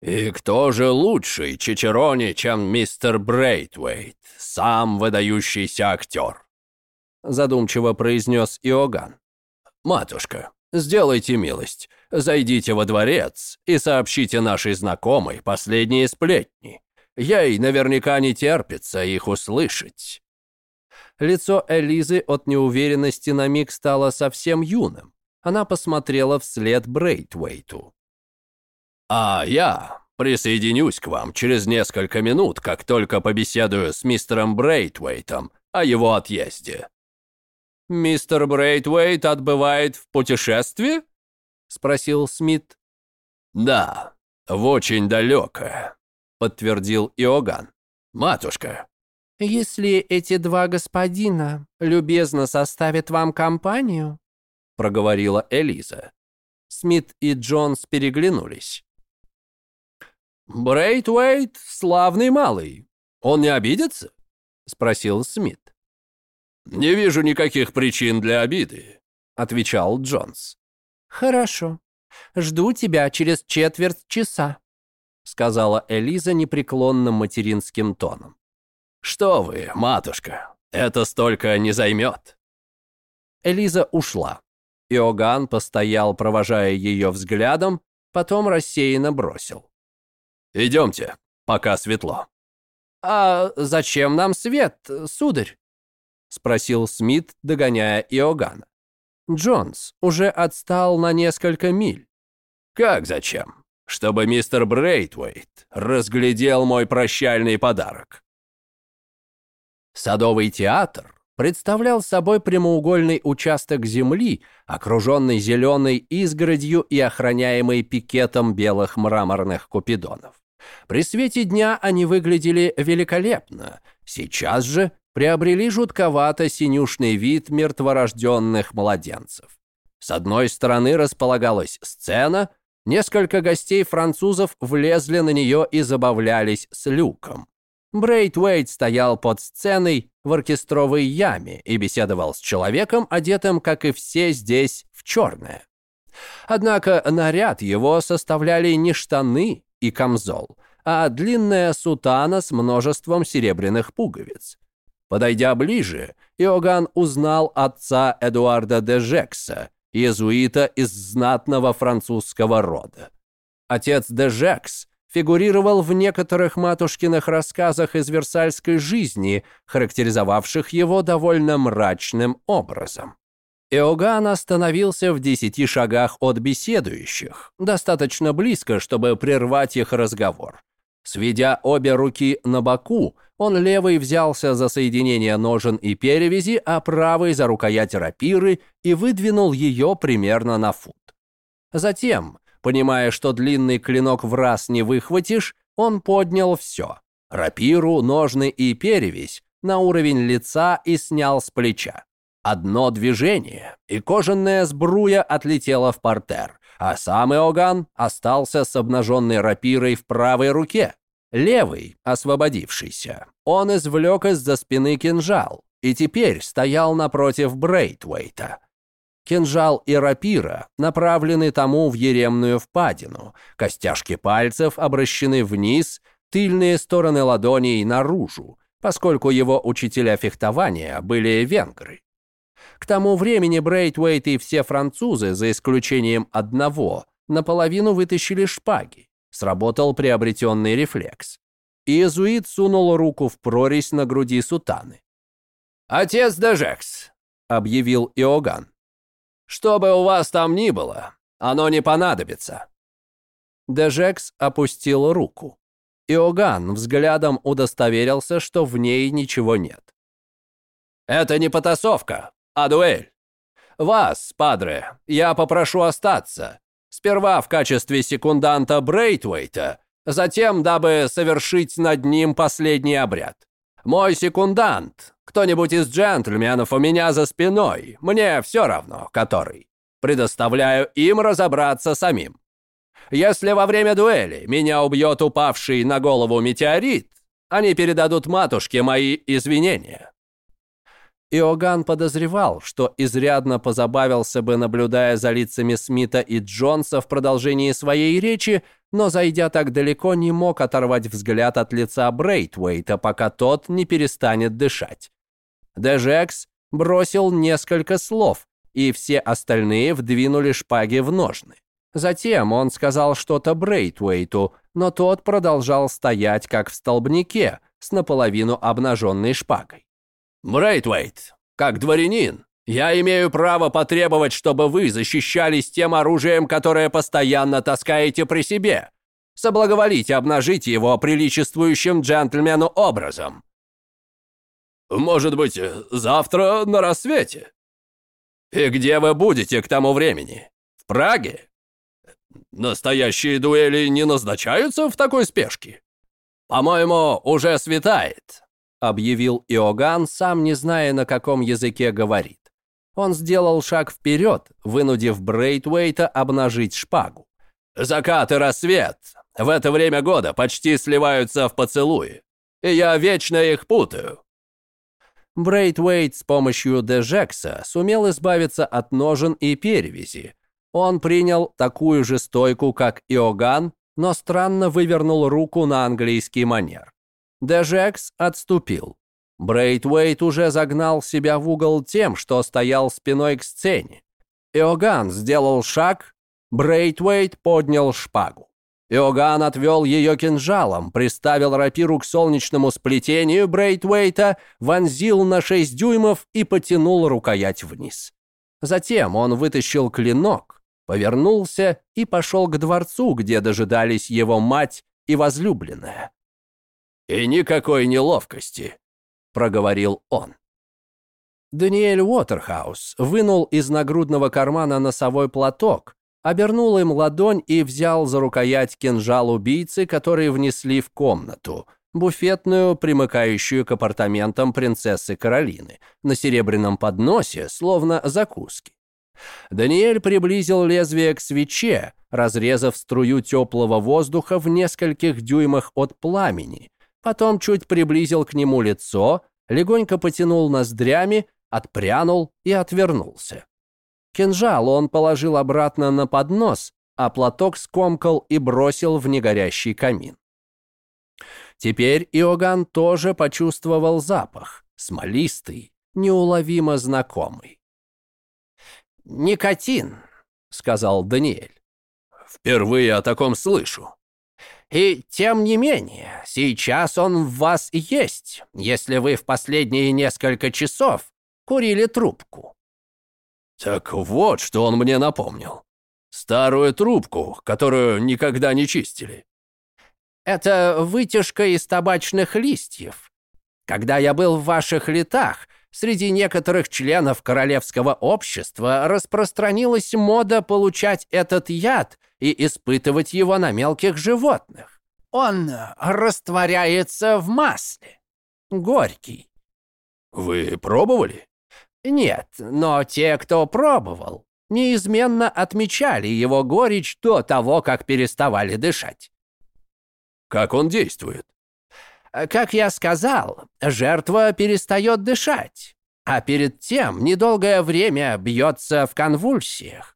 «И кто же лучший Чичерони, чем мистер Брейтвейт, сам выдающийся актер?» Задумчиво произнес Иоганн. «Матушка, сделайте милость, зайдите во дворец и сообщите нашей знакомой последние сплетни. Ей наверняка не терпится их услышать». Лицо Элизы от неуверенности на миг стало совсем юным. Она посмотрела вслед Брейтвейту. «А я присоединюсь к вам через несколько минут, как только побеседую с мистером Брейтвейтом о его отъезде». «Мистер Брейтвейт отбывает в путешествии?» — спросил Смит. «Да, в очень далекое», — подтвердил Иоганн. «Матушка». «Если эти два господина любезно составят вам компанию», — проговорила Элиза. Смит и Джонс переглянулись. «Брейтвейт — славный малый. Он не обидится?» — спросил Смит. «Не вижу никаких причин для обиды», — отвечал Джонс. «Хорошо. Жду тебя через четверть часа», — сказала Элиза непреклонным материнским тоном. «Что вы, матушка, это столько не займет». Элиза ушла. Иоганн постоял, провожая ее взглядом, потом рассеянно бросил. Идемте, пока светло». «А зачем нам свет, сударь?» — спросил Смит, догоняя Иоганна. Джонс уже отстал на несколько миль. «Как зачем? Чтобы мистер Брейтвейт разглядел мой прощальный подарок». Садовый театр представлял собой прямоугольный участок земли, окруженный зеленой изгородью и охраняемый пикетом белых мраморных купидонов. При свете дня они выглядели великолепно, сейчас же приобрели жутковато-синюшный вид мертворожденных младенцев. С одной стороны располагалась сцена, несколько гостей французов влезли на нее и забавлялись с люком. Брейтвейт стоял под сценой в оркестровой яме и беседовал с человеком, одетым, как и все здесь, в черное. Однако наряд его составляли не штаны и камзол, а длинная сутана с множеством серебряных пуговиц. Подойдя ближе, Иоганн узнал отца Эдуарда де Жекса, иезуита из знатного французского рода. Отец де Жекс фигурировал в некоторых матушкиных рассказах из версальской жизни, характеризовавших его довольно мрачным образом. Иоганн остановился в десяти шагах от беседующих, достаточно близко, чтобы прервать их разговор. Сведя обе руки на боку, он левый взялся за соединение ножен и перевязи, а правый за рукоять рапиры и выдвинул ее примерно на фут. Затем, Понимая, что длинный клинок в раз не выхватишь, он поднял все – рапиру, ножны и перевязь на уровень лица и снял с плеча. Одно движение, и кожаная сбруя отлетела в портер, а сам Иоганн остался с обнаженной рапирой в правой руке. Левый, освободившийся, он извлек из-за спины кинжал и теперь стоял напротив Брейтвейта – Кинжал и рапира направлены тому в еремную впадину, костяшки пальцев обращены вниз, тыльные стороны ладоней наружу, поскольку его учителя фехтования были венгры. К тому времени Брейтвейт и все французы, за исключением одного, наполовину вытащили шпаги. Сработал приобретенный рефлекс. Иезуит сунул руку в прорезь на груди сутаны. «Отец Дежекс», — объявил Иоганн. Что бы у вас там ни было, оно не понадобится». Дежекс опустил руку. Иоганн взглядом удостоверился, что в ней ничего нет. «Это не потасовка, а дуэль. Вас, падре, я попрошу остаться. Сперва в качестве секунданта Брейтвейта, затем, дабы совершить над ним последний обряд. Мой секундант, кто-нибудь из джентльменов у меня за спиной, мне все равно, который. Предоставляю им разобраться самим. Если во время дуэли меня убьет упавший на голову метеорит, Они передадут матушке мои извинения». Иоганн подозревал, что изрядно позабавился бы, наблюдая за лицами Смита и Джонса в продолжении своей речи, но, зайдя так далеко, не мог оторвать взгляд от лица Брейтвейта, пока тот не перестанет дышать. Дежекс бросил несколько слов, и все остальные вдвинули шпаги в ножны. Затем он сказал что-то Брейтвейту, но тот продолжал стоять, как в столбнике, с наполовину обнаженной шпагой. Брейтвейт, как дворянин, я имею право потребовать, чтобы вы защищались тем оружием, которое постоянно таскаете при себе. Соблаговолите обнажить его приличествующим джентльмену образом. Может быть, завтра на рассвете? И где вы будете к тому времени? В Праге? Настоящие дуэли не назначаются в такой спешке? По-моему, уже светает. — объявил Иоганн, сам не зная, на каком языке говорит. Он сделал шаг вперед, вынудив Брейтвейта обнажить шпагу. «Закат и рассвет в это время года почти сливаются в поцелуи, и я вечно их путаю». Брейтвейт с помощью Дежекса сумел избавиться от ножен и перевязи. Он принял такую же стойку, как Иоганн, но странно вывернул руку на английский манер. Дежекс отступил. Брейтвейт уже загнал себя в угол тем, что стоял спиной к сцене. Иоганн сделал шаг, Брейтвейт поднял шпагу. Иоганн отвел ее кинжалом, приставил рапиру к солнечному сплетению Брейтвейта, вонзил на 6 дюймов и потянул рукоять вниз. Затем он вытащил клинок, повернулся и пошел к дворцу, где дожидались его мать и возлюбленная. «И никакой неловкости», — проговорил он. Даниэль Уотерхаус вынул из нагрудного кармана носовой платок, обернул им ладонь и взял за рукоять кинжал убийцы, который внесли в комнату, буфетную, примыкающую к апартаментам принцессы Каролины, на серебряном подносе, словно закуски. Даниэль приблизил лезвие к свече, разрезав струю теплого воздуха в нескольких дюймах от пламени, потом чуть приблизил к нему лицо, легонько потянул ноздрями, отпрянул и отвернулся. Кинжал он положил обратно на поднос, а платок скомкал и бросил в негорящий камин. Теперь Иоганн тоже почувствовал запах, смолистый, неуловимо знакомый. «Никотин», — сказал Даниэль. «Впервые о таком слышу», и тем не менее, сейчас он в вас есть, если вы в последние несколько часов курили трубку. Так вот, что он мне напомнил. Старую трубку, которую никогда не чистили. Это вытяжка из табачных листьев. Когда я был в ваших летах, среди некоторых членов королевского общества распространилась мода получать этот яд и испытывать его на мелких животных. Он растворяется в масле. Горький. Вы пробовали? Нет, но те, кто пробовал, неизменно отмечали его горечь до того, как переставали дышать. Как он действует? Как я сказал, жертва перестает дышать, а перед тем недолгое время бьется в конвульсиях.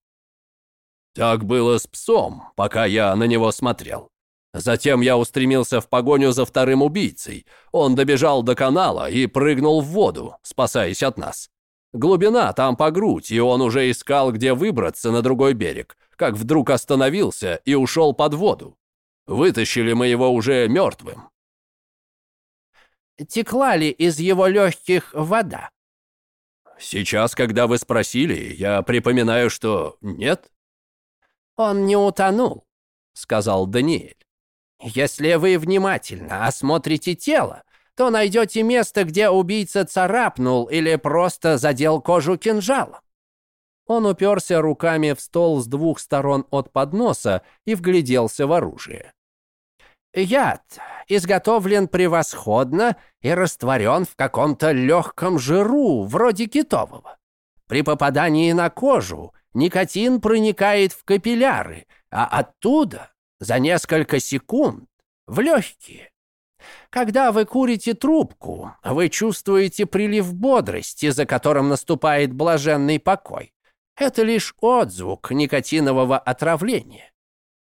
Так было с псом, пока я на него смотрел. Затем я устремился в погоню за вторым убийцей. Он добежал до канала и прыгнул в воду, спасаясь от нас. Глубина там по грудь, и он уже искал, где выбраться на другой берег, как вдруг остановился и ушел под воду. Вытащили мы его уже мертвым. Текла ли из его легких вода? Сейчас, когда вы спросили, я припоминаю, что нет. «Он не утонул», — сказал Даниэль. «Если вы внимательно осмотрите тело, то найдете место, где убийца царапнул или просто задел кожу кинжалом». Он уперся руками в стол с двух сторон от подноса и вгляделся в оружие. «Яд изготовлен превосходно и растворен в каком-то легком жиру, вроде китового. При попадании на кожу никотин проникает в капилляры, а оттуда за несколько секунд в легкие. Когда вы курите трубку, вы чувствуете прилив бодрости, за которым наступает блаженный покой. Это лишь отзвук никотинового отравления.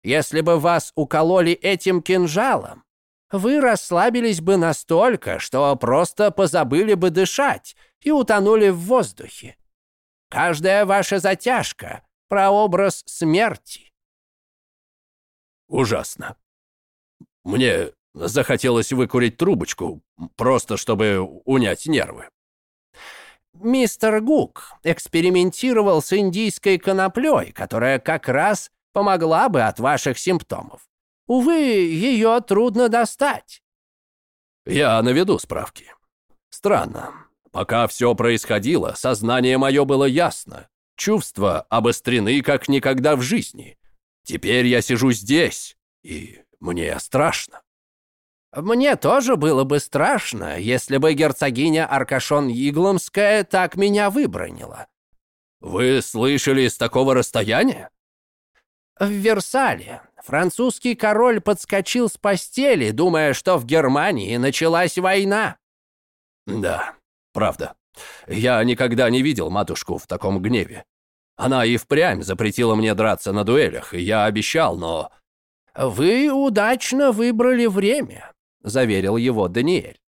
Если бы вас укололи этим кинжалом, вы расслабились бы настолько, что просто позабыли бы дышать и утонули в воздухе. Каждая ваша затяжка — прообраз смерти. Ужасно. Мне захотелось выкурить трубочку, просто чтобы унять нервы. Мистер Гук экспериментировал с индийской коноплей, которая как раз помогла бы от ваших симптомов. Увы, ее трудно достать. Я наведу справки. Странно. Пока все происходило, сознание мое было ясно. Чувства обострены как никогда в жизни. Теперь я сижу здесь, и мне страшно. Мне тоже было бы страшно, если бы герцогиня Аркашон Игломская так меня выбронила. Вы слышали с такого расстояния? В Версале французский король подскочил с постели, думая, что в Германии началась война. Да, правда. Я никогда не видел матушку в таком гневе. Она и впрямь запретила мне драться на дуэлях, и я обещал, но... Вы удачно выбрали время заверил его Даниэль.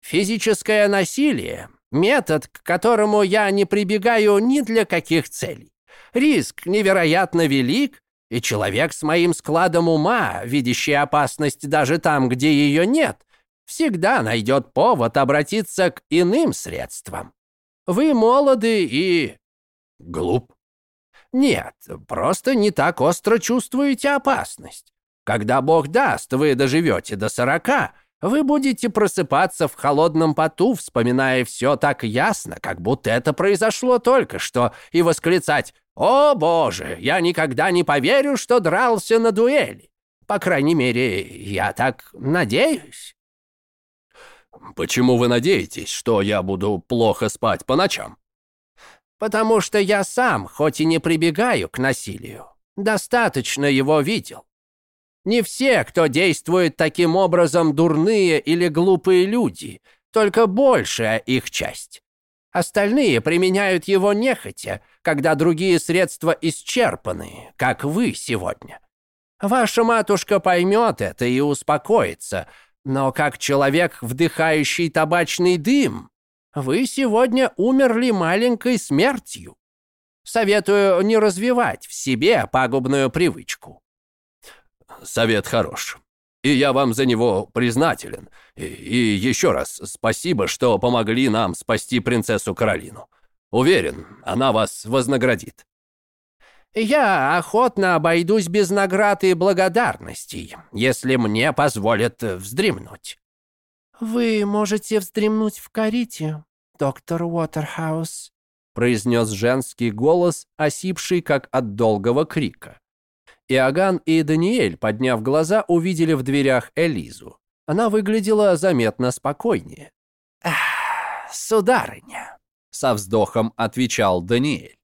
Физическое насилие – метод, к которому я не прибегаю ни для каких целей. Риск невероятно велик, и человек с моим складом ума, видящий опасность даже там, где ее нет, всегда найдет повод обратиться к иным средствам. Вы молоды и... Глуп? Нет, просто не так остро чувствуете опасность. Когда Бог даст, вы доживете до сорока, вы будете просыпаться в холодном поту, вспоминая все так ясно, как будто это произошло только что, и восклицать «О, Боже, я никогда не поверю, что дрался на дуэли! По крайней мере, я так надеюсь». «Почему вы надеетесь, что я буду плохо спать по ночам?» «Потому что я сам, хоть и не прибегаю к насилию, достаточно его видел. Не все, кто действует таким образом, дурные или глупые люди, только большая их часть. Остальные применяют его нехотя, когда другие средства исчерпаны, как вы сегодня. Ваша матушка поймет это и успокоится, но как человек, вдыхающий табачный дым, вы сегодня умерли маленькой смертью. Советую не развивать в себе пагубную привычку совет хорош. И я вам за него признателен. И, и еще раз спасибо, что помогли нам спасти принцессу Каролину. Уверен, она вас вознаградит. Я охотно обойдусь без наград и благодарностей, если мне позволят вздремнуть. Вы можете вздремнуть в карите, доктор Уотерхаус, произнес женский голос, осипший как от долгого крика. Иоганн и Даниэль, подняв глаза, увидели в дверях Элизу. Она выглядела заметно спокойнее. «Сударыня», — со вздохом отвечал Даниэль,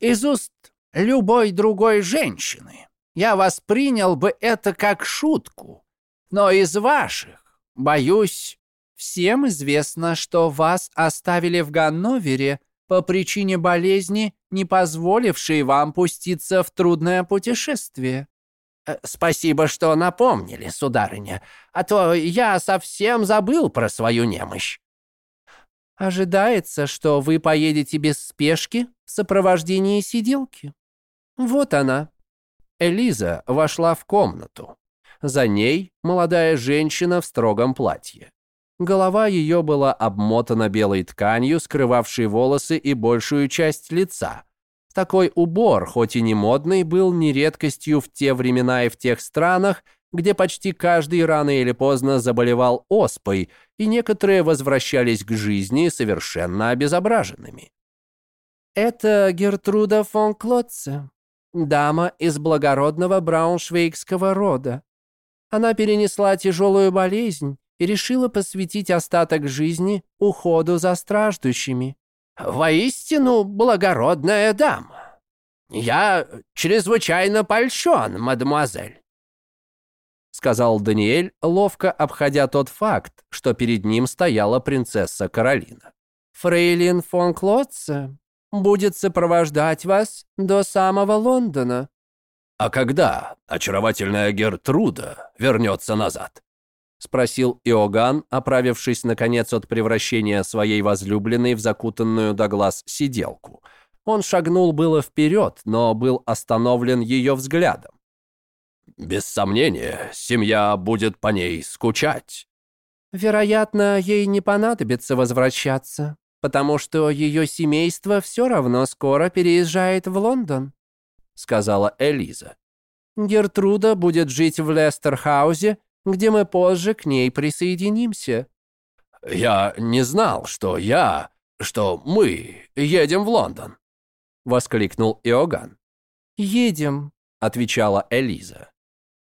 «из уст любой другой женщины я воспринял бы это как шутку, но из ваших, боюсь, всем известно, что вас оставили в Ганновере по причине болезни, не позволившей вам пуститься в трудное путешествие. Э, спасибо, что напомнили, сударыня, а то я совсем забыл про свою немощь. Ожидается, что вы поедете без спешки в сопровождении сиделки. Вот она. Элиза вошла в комнату. За ней молодая женщина в строгом платье. Голова ее была обмотана белой тканью, скрывавшей волосы и большую часть лица. Такой убор, хоть и не модный, был не редкостью в те времена и в тех странах, где почти каждый рано или поздно заболевал оспой, и некоторые возвращались к жизни совершенно обезображенными. Это Гертруда фон Клотце, дама из благородного брауншвейгского рода. Она перенесла тяжелую болезнь и решила посвятить остаток жизни уходу за страждущими. «Воистину благородная дама. Я чрезвычайно польщен, мадемуазель». сказал Даниэль, ловко обходя тот факт, что перед ним стояла принцесса Каролина. «Фрейлин фон Клотце будет сопровождать вас до самого Лондона». «А когда очаровательная Гертруда вернется назад?» — спросил Иоганн, оправившись, наконец, от превращения своей возлюбленной в закутанную до глаз сиделку. Он шагнул было вперед, но был остановлен ее взглядом. «Без сомнения, семья будет по ней скучать». «Вероятно, ей не понадобится возвращаться, потому что ее семейство все равно скоро переезжает в Лондон», — сказала Элиза. «Гертруда будет жить в Лестерхаузе, где мы позже к ней присоединимся». «Я не знал, что я, что мы едем в Лондон», — воскликнул Иоганн. «Едем», — отвечала Элиза.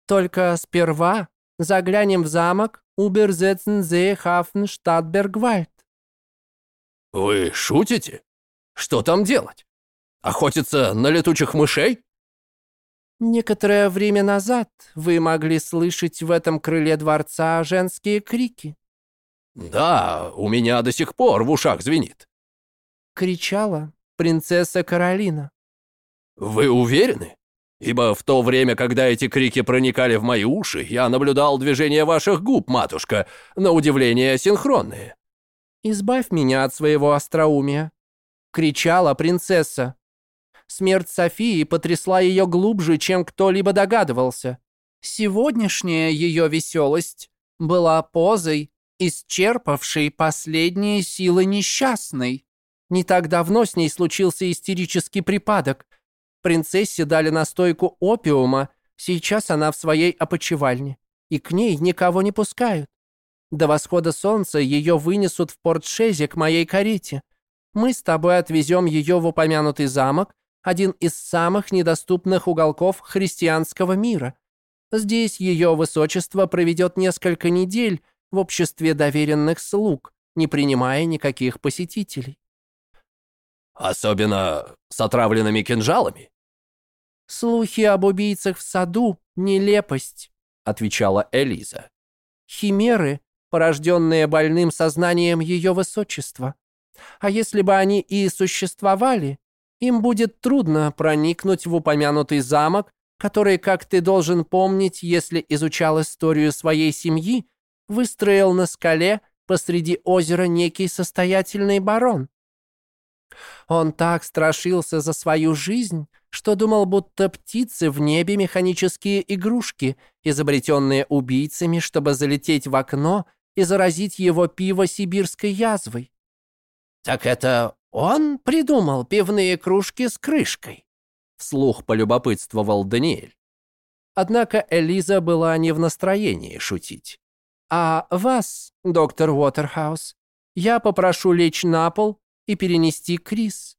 «Только сперва заглянем в замок Уберзетцензеехафенштадтбергвальд». «Вы шутите? Что там делать? Охотиться на летучих мышей?» Некоторое время назад вы могли слышать в этом крыле дворца женские крики. Да, у меня до сих пор в ушах звенит. Кричала принцесса Каролина. Вы уверены? Ибо в то время, когда эти крики проникали в мои уши, я наблюдал движение ваших губ, матушка, на удивление синхронные. «Избавь меня от своего остроумия!» — кричала принцесса. Смерть Софии потрясла ее глубже, чем кто-либо догадывался. Сегодняшняя ее веселость была позой, исчерпавшей последние силы несчастной. Не так давно с ней случился истерический припадок. Принцессе дали настойку опиума, сейчас она в своей опочивальне, и к ней никого не пускают. До восхода солнца ее вынесут в портшезе к моей карете. Мы с тобой отвезем ее в упомянутый замок, один из самых недоступных уголков христианского мира. Здесь ее высочество проведет несколько недель в обществе доверенных слуг, не принимая никаких посетителей. Особенно с отравленными кинжалами? Слухи об убийцах в саду — нелепость, отвечала Элиза. Химеры, порожденные больным сознанием ее высочества. А если бы они и существовали, им будет трудно проникнуть в упомянутый замок, который, как ты должен помнить, если изучал историю своей семьи, выстроил на скале посреди озера некий состоятельный барон. Он так страшился за свою жизнь, что думал, будто птицы в небе механические игрушки, изобретенные убийцами, чтобы залететь в окно и заразить его пиво сибирской язвой. «Так это «Он придумал пивные кружки с крышкой», — вслух полюбопытствовал Даниэль. Однако Элиза была не в настроении шутить. «А вас, доктор Уотерхаус, я попрошу лечь на пол и перенести Крис».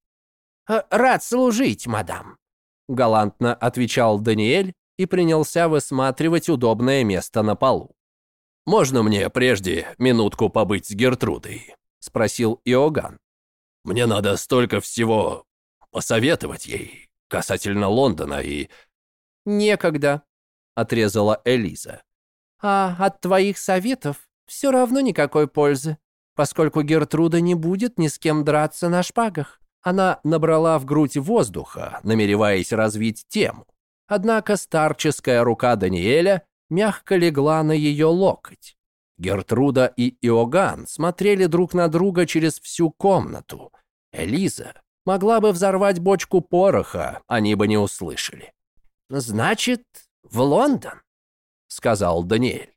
«Э, «Рад служить, мадам», — галантно отвечал Даниэль и принялся высматривать удобное место на полу. «Можно мне прежде минутку побыть с Гертрудой?» — спросил Иоганн. Мне надо столько всего посоветовать ей касательно Лондона и...» «Некогда», — отрезала Элиза. «А от твоих советов все равно никакой пользы, поскольку Гертруда не будет ни с кем драться на шпагах». Она набрала в грудь воздуха, намереваясь развить тему. Однако старческая рука Даниэля мягко легла на ее локоть. Гертруда и Иоганн смотрели друг на друга через всю комнату. Элиза могла бы взорвать бочку пороха, они бы не услышали. «Значит, в Лондон», — сказал Даниэль.